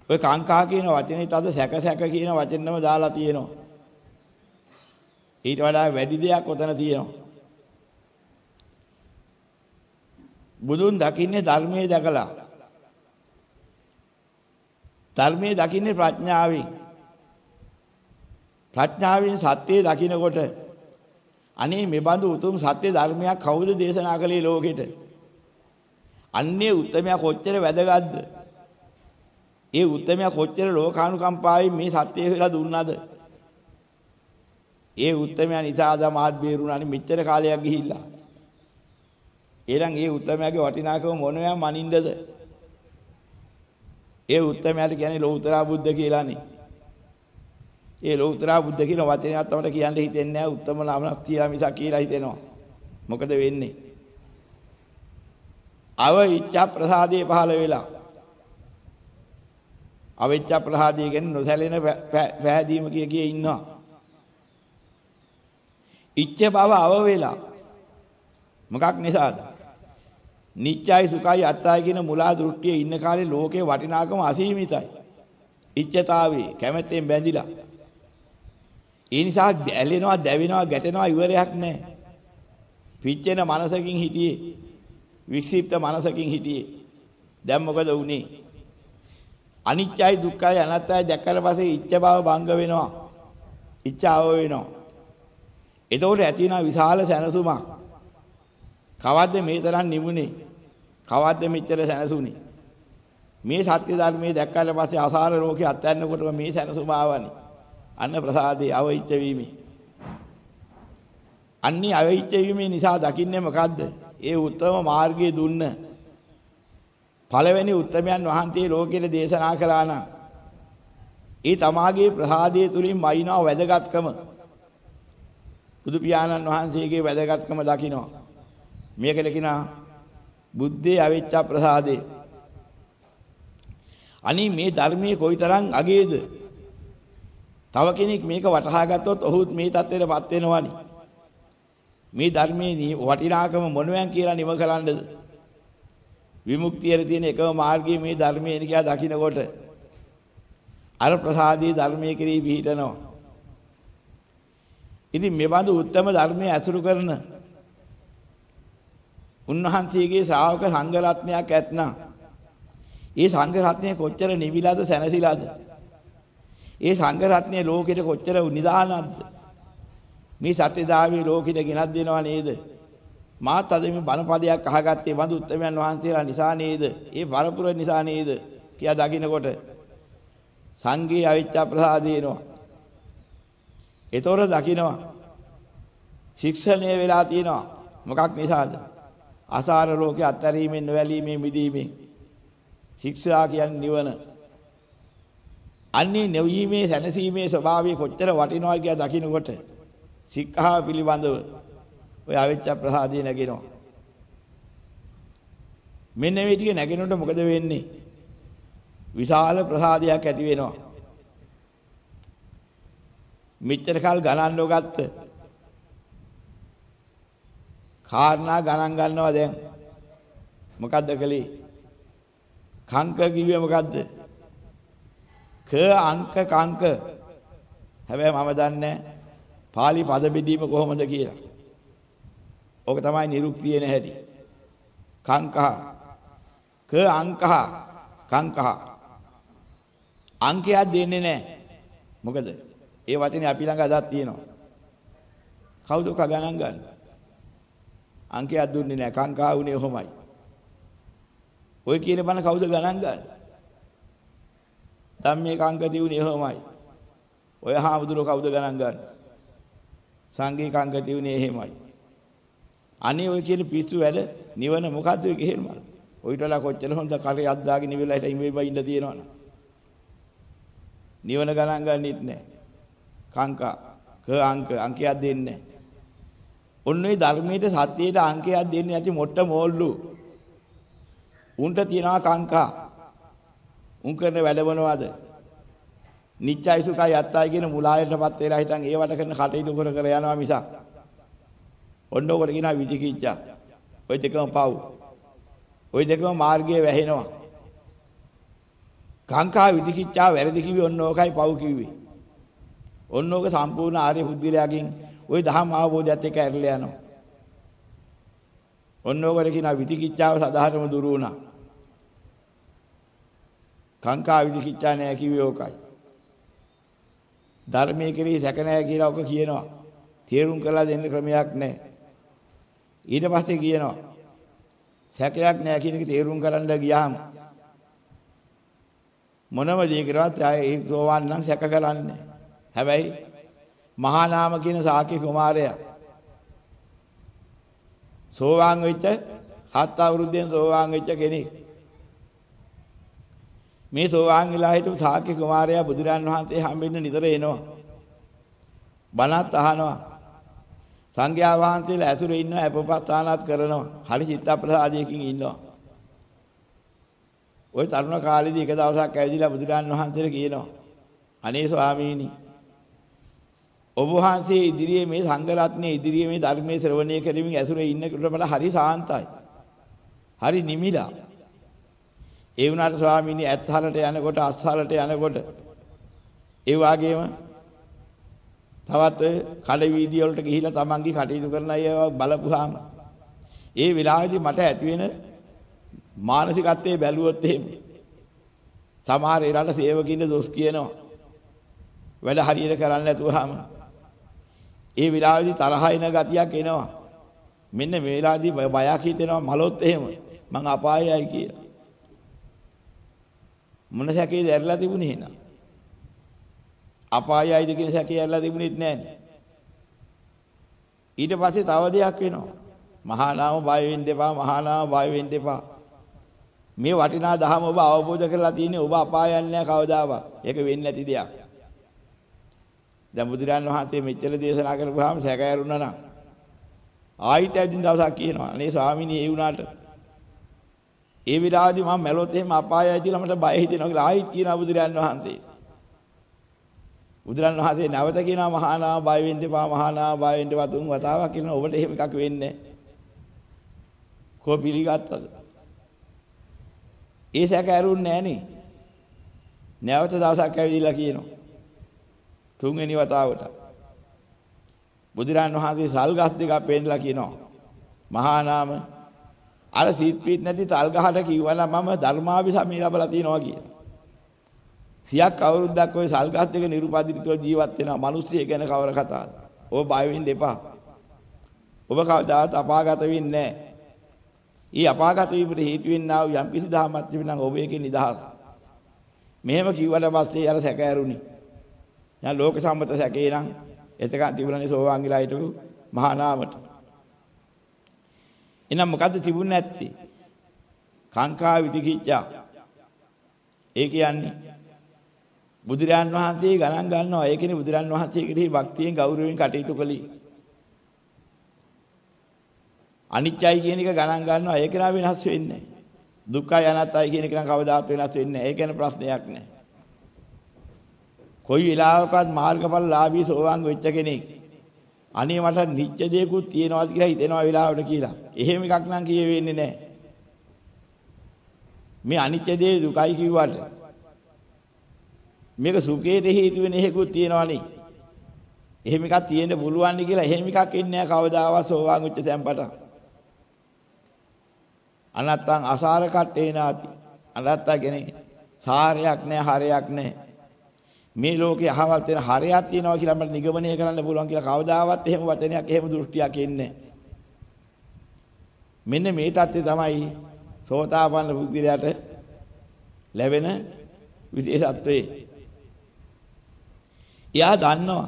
ඔය කාංකා කියන වචනේ තද සැක සැක කියන වචනෙම දාලා තියෙනවා. ඊට වඩා වැඩි දෙයක් ඔතන තියෙනවා. බුදුන් දකින්නේ ධර්මයේ දැකලා. ධර්මයේ දකින්නේ ප්‍රඥාවෙන්. ප්‍රඥාවෙන් සත්‍යය දකිනකොට අනේ මේ බඳු උතුම් සත්‍ය ධර්මයක් කවුද දේශනා කළේ ලෝකෙට? අන්නේ උත්තරමයා කොච්චර වැදගත්ද? ඒ උත්තරමයා කොච්චර ලෝකානුකම්පාවෙන් මේ සත්‍යය කියලා දුන්නාද? ඒ උත්තරමයා නිසා අද මාත් බේරුණානේ මෙච්චර කාලයක් ගිහිල්ලා. එහෙනම් ඒ උත්තරමයාගේ වටිනාකම මොනවා මනින්නද? ඒ උත්තරමයාට කියන්නේ ලෝතරා බුද්ධ කියලානේ. ඒ ලෞතර බුද්ධ කියන වචනයත් අපට කියන්න හිතෙන්නේ නැහැ උත්තම නාමයක් තියලා මිසක් කියලා හිතෙනවා. මොකද වෙන්නේ? අව ඉච්ඡා ප්‍රසාදේ පහළ වෙලා. අවිච්ඡා ප්‍රසාදේ කියන්නේ නොසැලෙන පැහැදීම කිය කිය ඉන්නවා. ඉච්ඡ බව අව වෙලා. මොකක් නිසාද? නිච්චයි සුඛයි අත්තයි කියන මුලා දෘෂ්ටියේ ඉන්න කාලේ ලෝකේ වටිනාකම අසීමිතයි. ඉච්ඡතාවේ කැමැත්තෙන් බැඳිලා ඒ නිසා ඇලෙනවා, දැවෙනවා, ගැටෙනවා ඉවරයක් නැහැ. පිච්චෙන මනසකින් හිටියේ. වික්ෂිප්ත මනසකින් හිටියේ. දැන් මොකද වුනේ? අනිත්‍යයි දුක්ඛයි අනාත්තයි දැක්කට පස්සේ ඉච්ඡ බව භංග වෙනවා. ඉච්ඡාව වෙනවා. එතකොට ඇති වෙන විශාල සැනසුමක්. කවද්ද මේ තරම් නිමුනේ? කවද්ද මෙච්චර සැනසුනේ? මේ සත්‍ය ධර්මයේ දැක්කට පස්සේ අසාර රෝගේ අත්යන්නකොට මේ සැනසුම ආවනේ. අන්න ප්‍රසාදේ අවෛච්ඡ වීමේ. අන්නේ අවෛච්ඡ වීමේ නිසා දකින්නේ මොකද්ද? ඒ උත්තම මාර්ගයේ දුන්න පළවෙනි උත්තමයන් වහන්සේ ලෝකෙට දේශනා කළා නම් ඒ තමාගේ ප්‍රසාදයේ තුලින් වයින්ව වැදගත්කම බුදු පියාණන් වහන්සේගේ වැදගත්කම දකිනවා. මේකට කියනවා බුද්ධේ අවිච්ඡ ප්‍රසාදේ. අනි මේ ධර්මයේ කොයිතරම් අගේද තව කෙනෙක් මේක වටහා ගත්තොත් ඔහුත් මේ தත්ත්වයටපත් වෙනවනි. මේ ධර්මයේ වටිනාකම මොනවැන් කියලා නිම කරන්නද? විමුක්තියට තියෙන එකම මාර්ගය මේ ධර්මයේ කියලා දකිනකොට අර ප්‍රසාදී ධර්මයේ කෙරෙහි පිහිටනවා. ඉතින් මේ බඳු උත්තම ධර්මයේ ඇසුරු කරන උන්වහන්සේගේ ශ්‍රාවක සංඝ රත්නයක් ඇත්නම් ඒ සංඝ රත්නය කොච්චර නිවිලාද සැනසීලාද? ඒ සංඝ රත්නය ලෝකෙට කොච්චර නිදානක්ද? මේ සත්‍යදාවේ ලෝකෙට ගෙනත් දෙනවා නේද? මාත් අද මේ බණපදයක් අහගත්තේ වඳු උත්තමයන් වහන්සේලා නිසා නේද? ඒ වරපුර නිසා නේද? කියා දකින්නකොට සංඝේ අවිච්ඡා ප්‍රසාදේනවා. ඒතොර දකින්නවා. ශික්ෂණය වෙලා තියෙනවා. මොකක් නිසාද? අසාර ලෝකේ අත්හැරීමෙන් නොවැළීමේ මිදීමෙන්. ශික්ෂා කියන්නේ නිවන. අන්නේ නොවීමේ සැනසීමේ ස්වභාවය කොච්චර වටිනවද කියලා දකින්නකොට සික්ඛා පිළිබඳව ඔය අවිච්ඡ ප්‍රසාදී නැගෙනවා. මෙන්න මේ ටික නැගෙනකොට මොකද වෙන්නේ? විශාල ප්‍රසාදයක් ඇති වෙනවා. මෙච්චර කල් ගණන් නොගත්ත කාරණා ගණන් ගන්නවා දැන්. මොකද්ද කලේ? කංක කිව්වේ මොකද්ද? ක අංක කංක. හැබැයි මම දන්නේ පාලි පද බෙදීම කොහොමද කියලා. ඕක තමයි නිරුක්තියන හැටි. කංකහ ක අංකහ කංකහ අංකයක් දෙන්නේ නැහැ. මොකද? ඒ වචනේ අපි ළඟ අදක් තියෙනවා. කවුද ක ගණන් ගන්න? අංකයක් දුන්නේ නැහැ. කංකා වුණේ ඔහොමයි. ඔය කියන බණ කවුද ගණන් ගන්න? ධම්මේ කංක තියුනේ ඔහොමයි. ඔය හාමුදුරුවෝ කවුද ගණන් ගන්න? සංඝේ කංක තියුනේ එහෙමයි. අනේ ඔය කියන පිස්සු වැඩ නිවන මොකද්ද ඔය කෙහෙල් මල? ඔයිට වඩා කොච්චර හොඳ කරේ අද්දාගෙන ඉවිලා හිට ඉමේ ඉඳ තියෙනවනේ. නිවන ගණන් ගන්නෙත් නැහැ. කාංකා ක අංක අංකයක් දෙන්නේ නැහැ. ඔන්නේ ධර්මයේ සත්‍යයට අංකයක් දෙන්නේ නැති මොට්ට මෝල්ලු. උන්ට තියනවා කාංකා. උන් කරන වැඩ මොනවද? නිච්චයි සුඛයි අත්තයි කියන මුලායටපත් වෙලා හිටන් ඒවට කරන කටයුතු කර කර යනවා මිසක් ඔන්න ඔකට කියනවා විචිකිච්ඡා. ওই දෙකම පව්. ওই දෙකම මාර්ගයේ වැහෙනවා. කාංකා විචිකිච්ඡා වැරදි කිව්වේ ඔන්න ඕකයි පව් කිව්වේ. ඔන්න ඕක සම්පූර්ණ ආර්ය බුද්ධිලයාගෙන් ওই දහම් අවබෝධයත් එක්ක ඇරලා යනවා. ඔන්න ඕකට කියනවා විචිකිච්ඡාව සදාහරම දුරු වුණා. කාංකා විචිකිච්ඡා නෑ කිව්වේ ඕකයි. ධර්මයේ කෙරෙහි සැක නැහැ කියලා ඔක කියනවා. තේරුම් කරලා දෙන්න ක්‍රමයක් නැහැ. ඊට පස්සේ කියනවා සැකයක් නැහැ කියන එක තේරුම් කරන්න ගියාම මොනම දෙයකටවත් ඒ සෝවාන් නම් සැක කරන්නේ හැබැයි මහා නාම කියන සාක්‍ය කුමාරයා සෝවාන් වෙච්ච හත් අවුරුද්දෙන් සෝවාන් වෙච්ච කෙනෙක් මේ සෝවාන් වෙලා හිටපු සාක්‍ය කුමාරයා බුදුරන් වහන්සේ හම්බෙන්න නිතර එනවා බණත් අහනවා සංඝයා වහන්සේලා ඇතුලේ ඉන්නවා අපපස්ථානත් කරනවා. හරි චිත්ත ප්‍රසාදයකින් ඉන්නවා. ওই තරුණ කාලේදී එක දවසක් ඇවිදලා බුදුරන් වහන්සේට කියනවා. අනේ ස්වාමීනි ඔබ වහන්සේ ඉදිරියේ මේ සංඝ රත්නයේ ඉදිරියේ මේ ධර්මයේ ශ්‍රවණය කරමින් ඇසුරේ ඉන්නකොට මට හරි සාන්තයි. හරි නිමිලා. ඒ වුණාට ස්වාමීනි ඇත්හලට යනකොට අස්හලට යනකොට ඒ වගේම තවත් ඔය කඩ වීදිය වලට ගිහිලා තමන්ගේ කටයුතු කරන අය බලපුවාම ඒ වෙලාවේදී මට ඇති වෙන මානසිකත්වයේ බැලුවොත් එහෙම සමහර ඒරට සේවකින්න දොස් කියනවා. වැඩ හරියට කරන්නේ නැතුවම ඒ වෙලාවේදී තරහ එන ගතියක් එනවා. මෙන්න මේ වෙලාවේදී බයක් හිතෙනවා මලොත් එහෙම මං අපායයි කියලා. මොන සැකේද ඇරලා තිබුණේ එහෙනම් අපායයිද කියන සැකය ඇල්ලලා තිබුණෙත් නෑනේ. ඊට පස්සේ තව දෙයක් වෙනවා. මහා නාම බය වෙන්න එපා, මහා නාම බය වෙන්න එපා. මේ වටිනා දහම ඔබ අවබෝධ කරලා තියෙන්නේ ඔබ අපාය යන්නේ නැහැ කවදාවත්. ඒක වෙන්නේ නැති දෙයක්. දැන් බුදුරන් වහන්සේ මෙච්චර දේශනා කරපුවාම සැකයරුණා නම් ආයිත් ඇදින් දවසක් කියනවා. අනේ ස්වාමීනි ඒ වුණාට ඒ විලාදී මම මැලොත් එහෙම අපායයි කියලා මට බය හිතෙනවා කියලා ආයිත් කියනවා බුදුරන් වහන්සේ. බුදුරන් වහන්සේ නැවත කියනවා මහා නාම බය වෙන්න එපා මහා නාම බය වෙන්න එපා තුන් වතාවක් කියනවා ඔබට එහෙම එකක් වෙන්නේ කො පිළිගත්තද? ඒ සැක ඇරුන්නේ නැහනේ නැවත දවසක් ඇවිදලා කියනවා. තුන්වෙනි වතාවට. බුදුරන් වහන්සේ සල්ගස් දෙකක් පෙන්නලා කියනවා. මහා නාම අර සීත් පීත් නැති තල් ගහට කිව්වනම් මම ධර්මාභිසමය ලැබලා තියනවා කියලා. සියක් අවුරුද්දක් ওই සල්ගහත් එක නිරුපදිතව ජීවත් වෙනවා. මිනිස්සු ගැන කවර කතාවද? ඔබ බය වෙන්න එපා. ඔබ කවදාවත් අපාගත වෙන්නේ නැහැ. ඊ අපාගත වීමට හේතු වෙන්නා වූ යම් කිසි දහමක් තිබෙනම් ඔබ ඒකේ නිදහස්. මෙහෙම කිව්වට පස්සේ අර සැක ඇරුණි. දැන් ලෝක සම්මත සැකේ නම් එතකන් තිබුණනේ සෝවාන් ගිලා හිටපු මහා නාමට. එහෙනම් මොකද්ද තිබුණ නැත්තේ? කාංකා විදිකිච්ඡා. ඒ කියන්නේ බුදුරයන් වහන්සේ ගණන් ගන්නවා ඒකනේ බුදුරන් වහන්සේ කෙරෙහි භක්තියෙන් ගෞරවයෙන් කටයුතු කළේ. අනිත්‍යයි කියන එක ගණන් ගන්නවා ඒක නා වෙනස් වෙන්නේ නැහැ. දුක්ඛයි අනාත්තයි කියන එක නම් කවදාත් වෙනස් වෙන්නේ නැහැ. ඒක ගැන ප්‍රශ්නයක් නැහැ. කොයි වෙලාවකවත් මාර්ගඵල ලාභී සෝවාන් වෙච්ච කෙනෙක් අනේ මට නිත්‍ය දේකුත් තියනවාද කියලා හිතෙනවා වෙලාවට කියලා. එහෙම එකක් නම් කියෙවෙන්නේ නැහැ. මේ අනිත්‍ය දේ දුකයි කිව්වට මේක සුඛයට හේතු වෙන හේකුත් තියනවනේ. එහෙම එකක් තියෙන්න පුළුවන් කියලා එහෙම එකක් එන්නේ නැහැ කවදාවත් සෝවාන් වෙච්ච තැන්පට. අනත්තං අසාර කට්ටේ නාති. අනත්තා කියන්නේ සාරයක් නැහැ හරයක් නැහැ. මේ ලෝකේ අහවල් තියෙන හරයක් තියෙනවා කියලා අපිට නිගමනය කරන්න පුළුවන් කියලා කවදාවත් එහෙම වචනයක් එහෙම දෘෂ්ටියක් එන්නේ මෙන්න මේ தත්ත්වය තමයි සෝතාපන්න බුද්ධිලයට ලැබෙන විදේශත්වයේ. එයා දන්නවා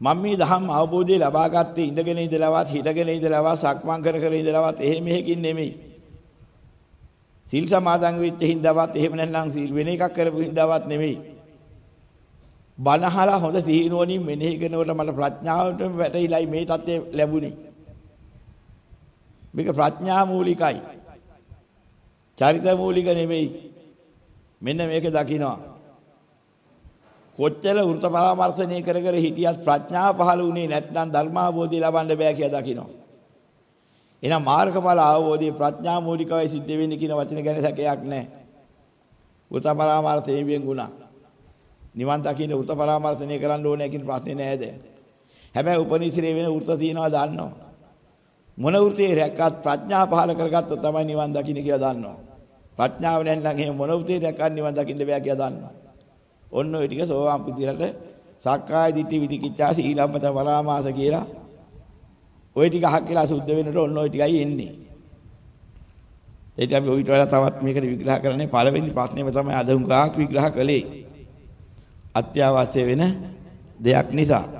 මම මේ ධම්ම අවබෝධය ලබා ගත්තේ ඉඳගෙන ඉඳලාවත් හිටගෙන ඉඳලාවත් සක්මන් කර කර ඉඳලාවත් එහෙම එහෙකින් නෙමෙයි. සීල් සමාදන් වෙච්ච හින්දාවත් එහෙම නැත්නම් සීල් වෙන එකක් කරපු හින්දාවත් නෙමෙයි. බණහලා හොඳ සීනුවණින් මෙනෙහි කරනකොට මට ප්‍රඥාවට වැටහිලයි මේ தත්ත්වය ලැබුණේ. මේක ප්‍රඥා මූලිකයි. චරිත මූලික නෙමෙයි. මෙන්න මේක දකිනවා. කොච්චර වෘත පරාමර්ශණය කර කර හිටියත් ප්‍රඥාව පහළ වුණේ නැත්නම් ධර්මාභෝධය ලබන්න බෑ කියලා දකිනවා. එහෙනම් මාර්ගඵල අවබෝධයේ ප්‍රඥා මූලිකවයි සිද්ධ වෙන්නේ කියන වචන ගැන සැකයක් නැහැ. වෘත පරාමර්ශයෙන් වෙන්ුණා. නිවන් දකින්න වෘත පරාමර්ශණය කරන්න ඕනේ කියන ප්‍රශ්නේ නෑ දැන්. හැබැයි උපනිශ්‍රේ වෙන වෘත තියනවා දන්නවා. මොන වෘතේ රැක්කත් ප්‍රඥා පහල කරගත්තොත් තමයි නිවන් දකින්න කියලා දන්නවා. ප්‍රඥාව නැත්නම් එහෙම මොන වෘතේ රැක්කත් නිවන් දකින්න බෑ කියලා දන්නවා. ඔන්න ඔය ටික සෝවාන් පුදිරට සක්කාය දිට්ඨි විදිකිච්ඡා සීලම්මත පරාමාස කියලා ওই ටික අහක් කියලා සුද්ධ වෙනකොට ඔන්න ඔය ටිකයි එන්නේ. ඒක අපි ඔයිට වඩා තවත් මේකට විග්‍රහ කරන්නේ පළවෙනි ප්‍රශ්නේම තමයි අද උගාක් විග්‍රහ කළේ. අත්‍යවශ්‍ය වෙන දෙයක් නිසා.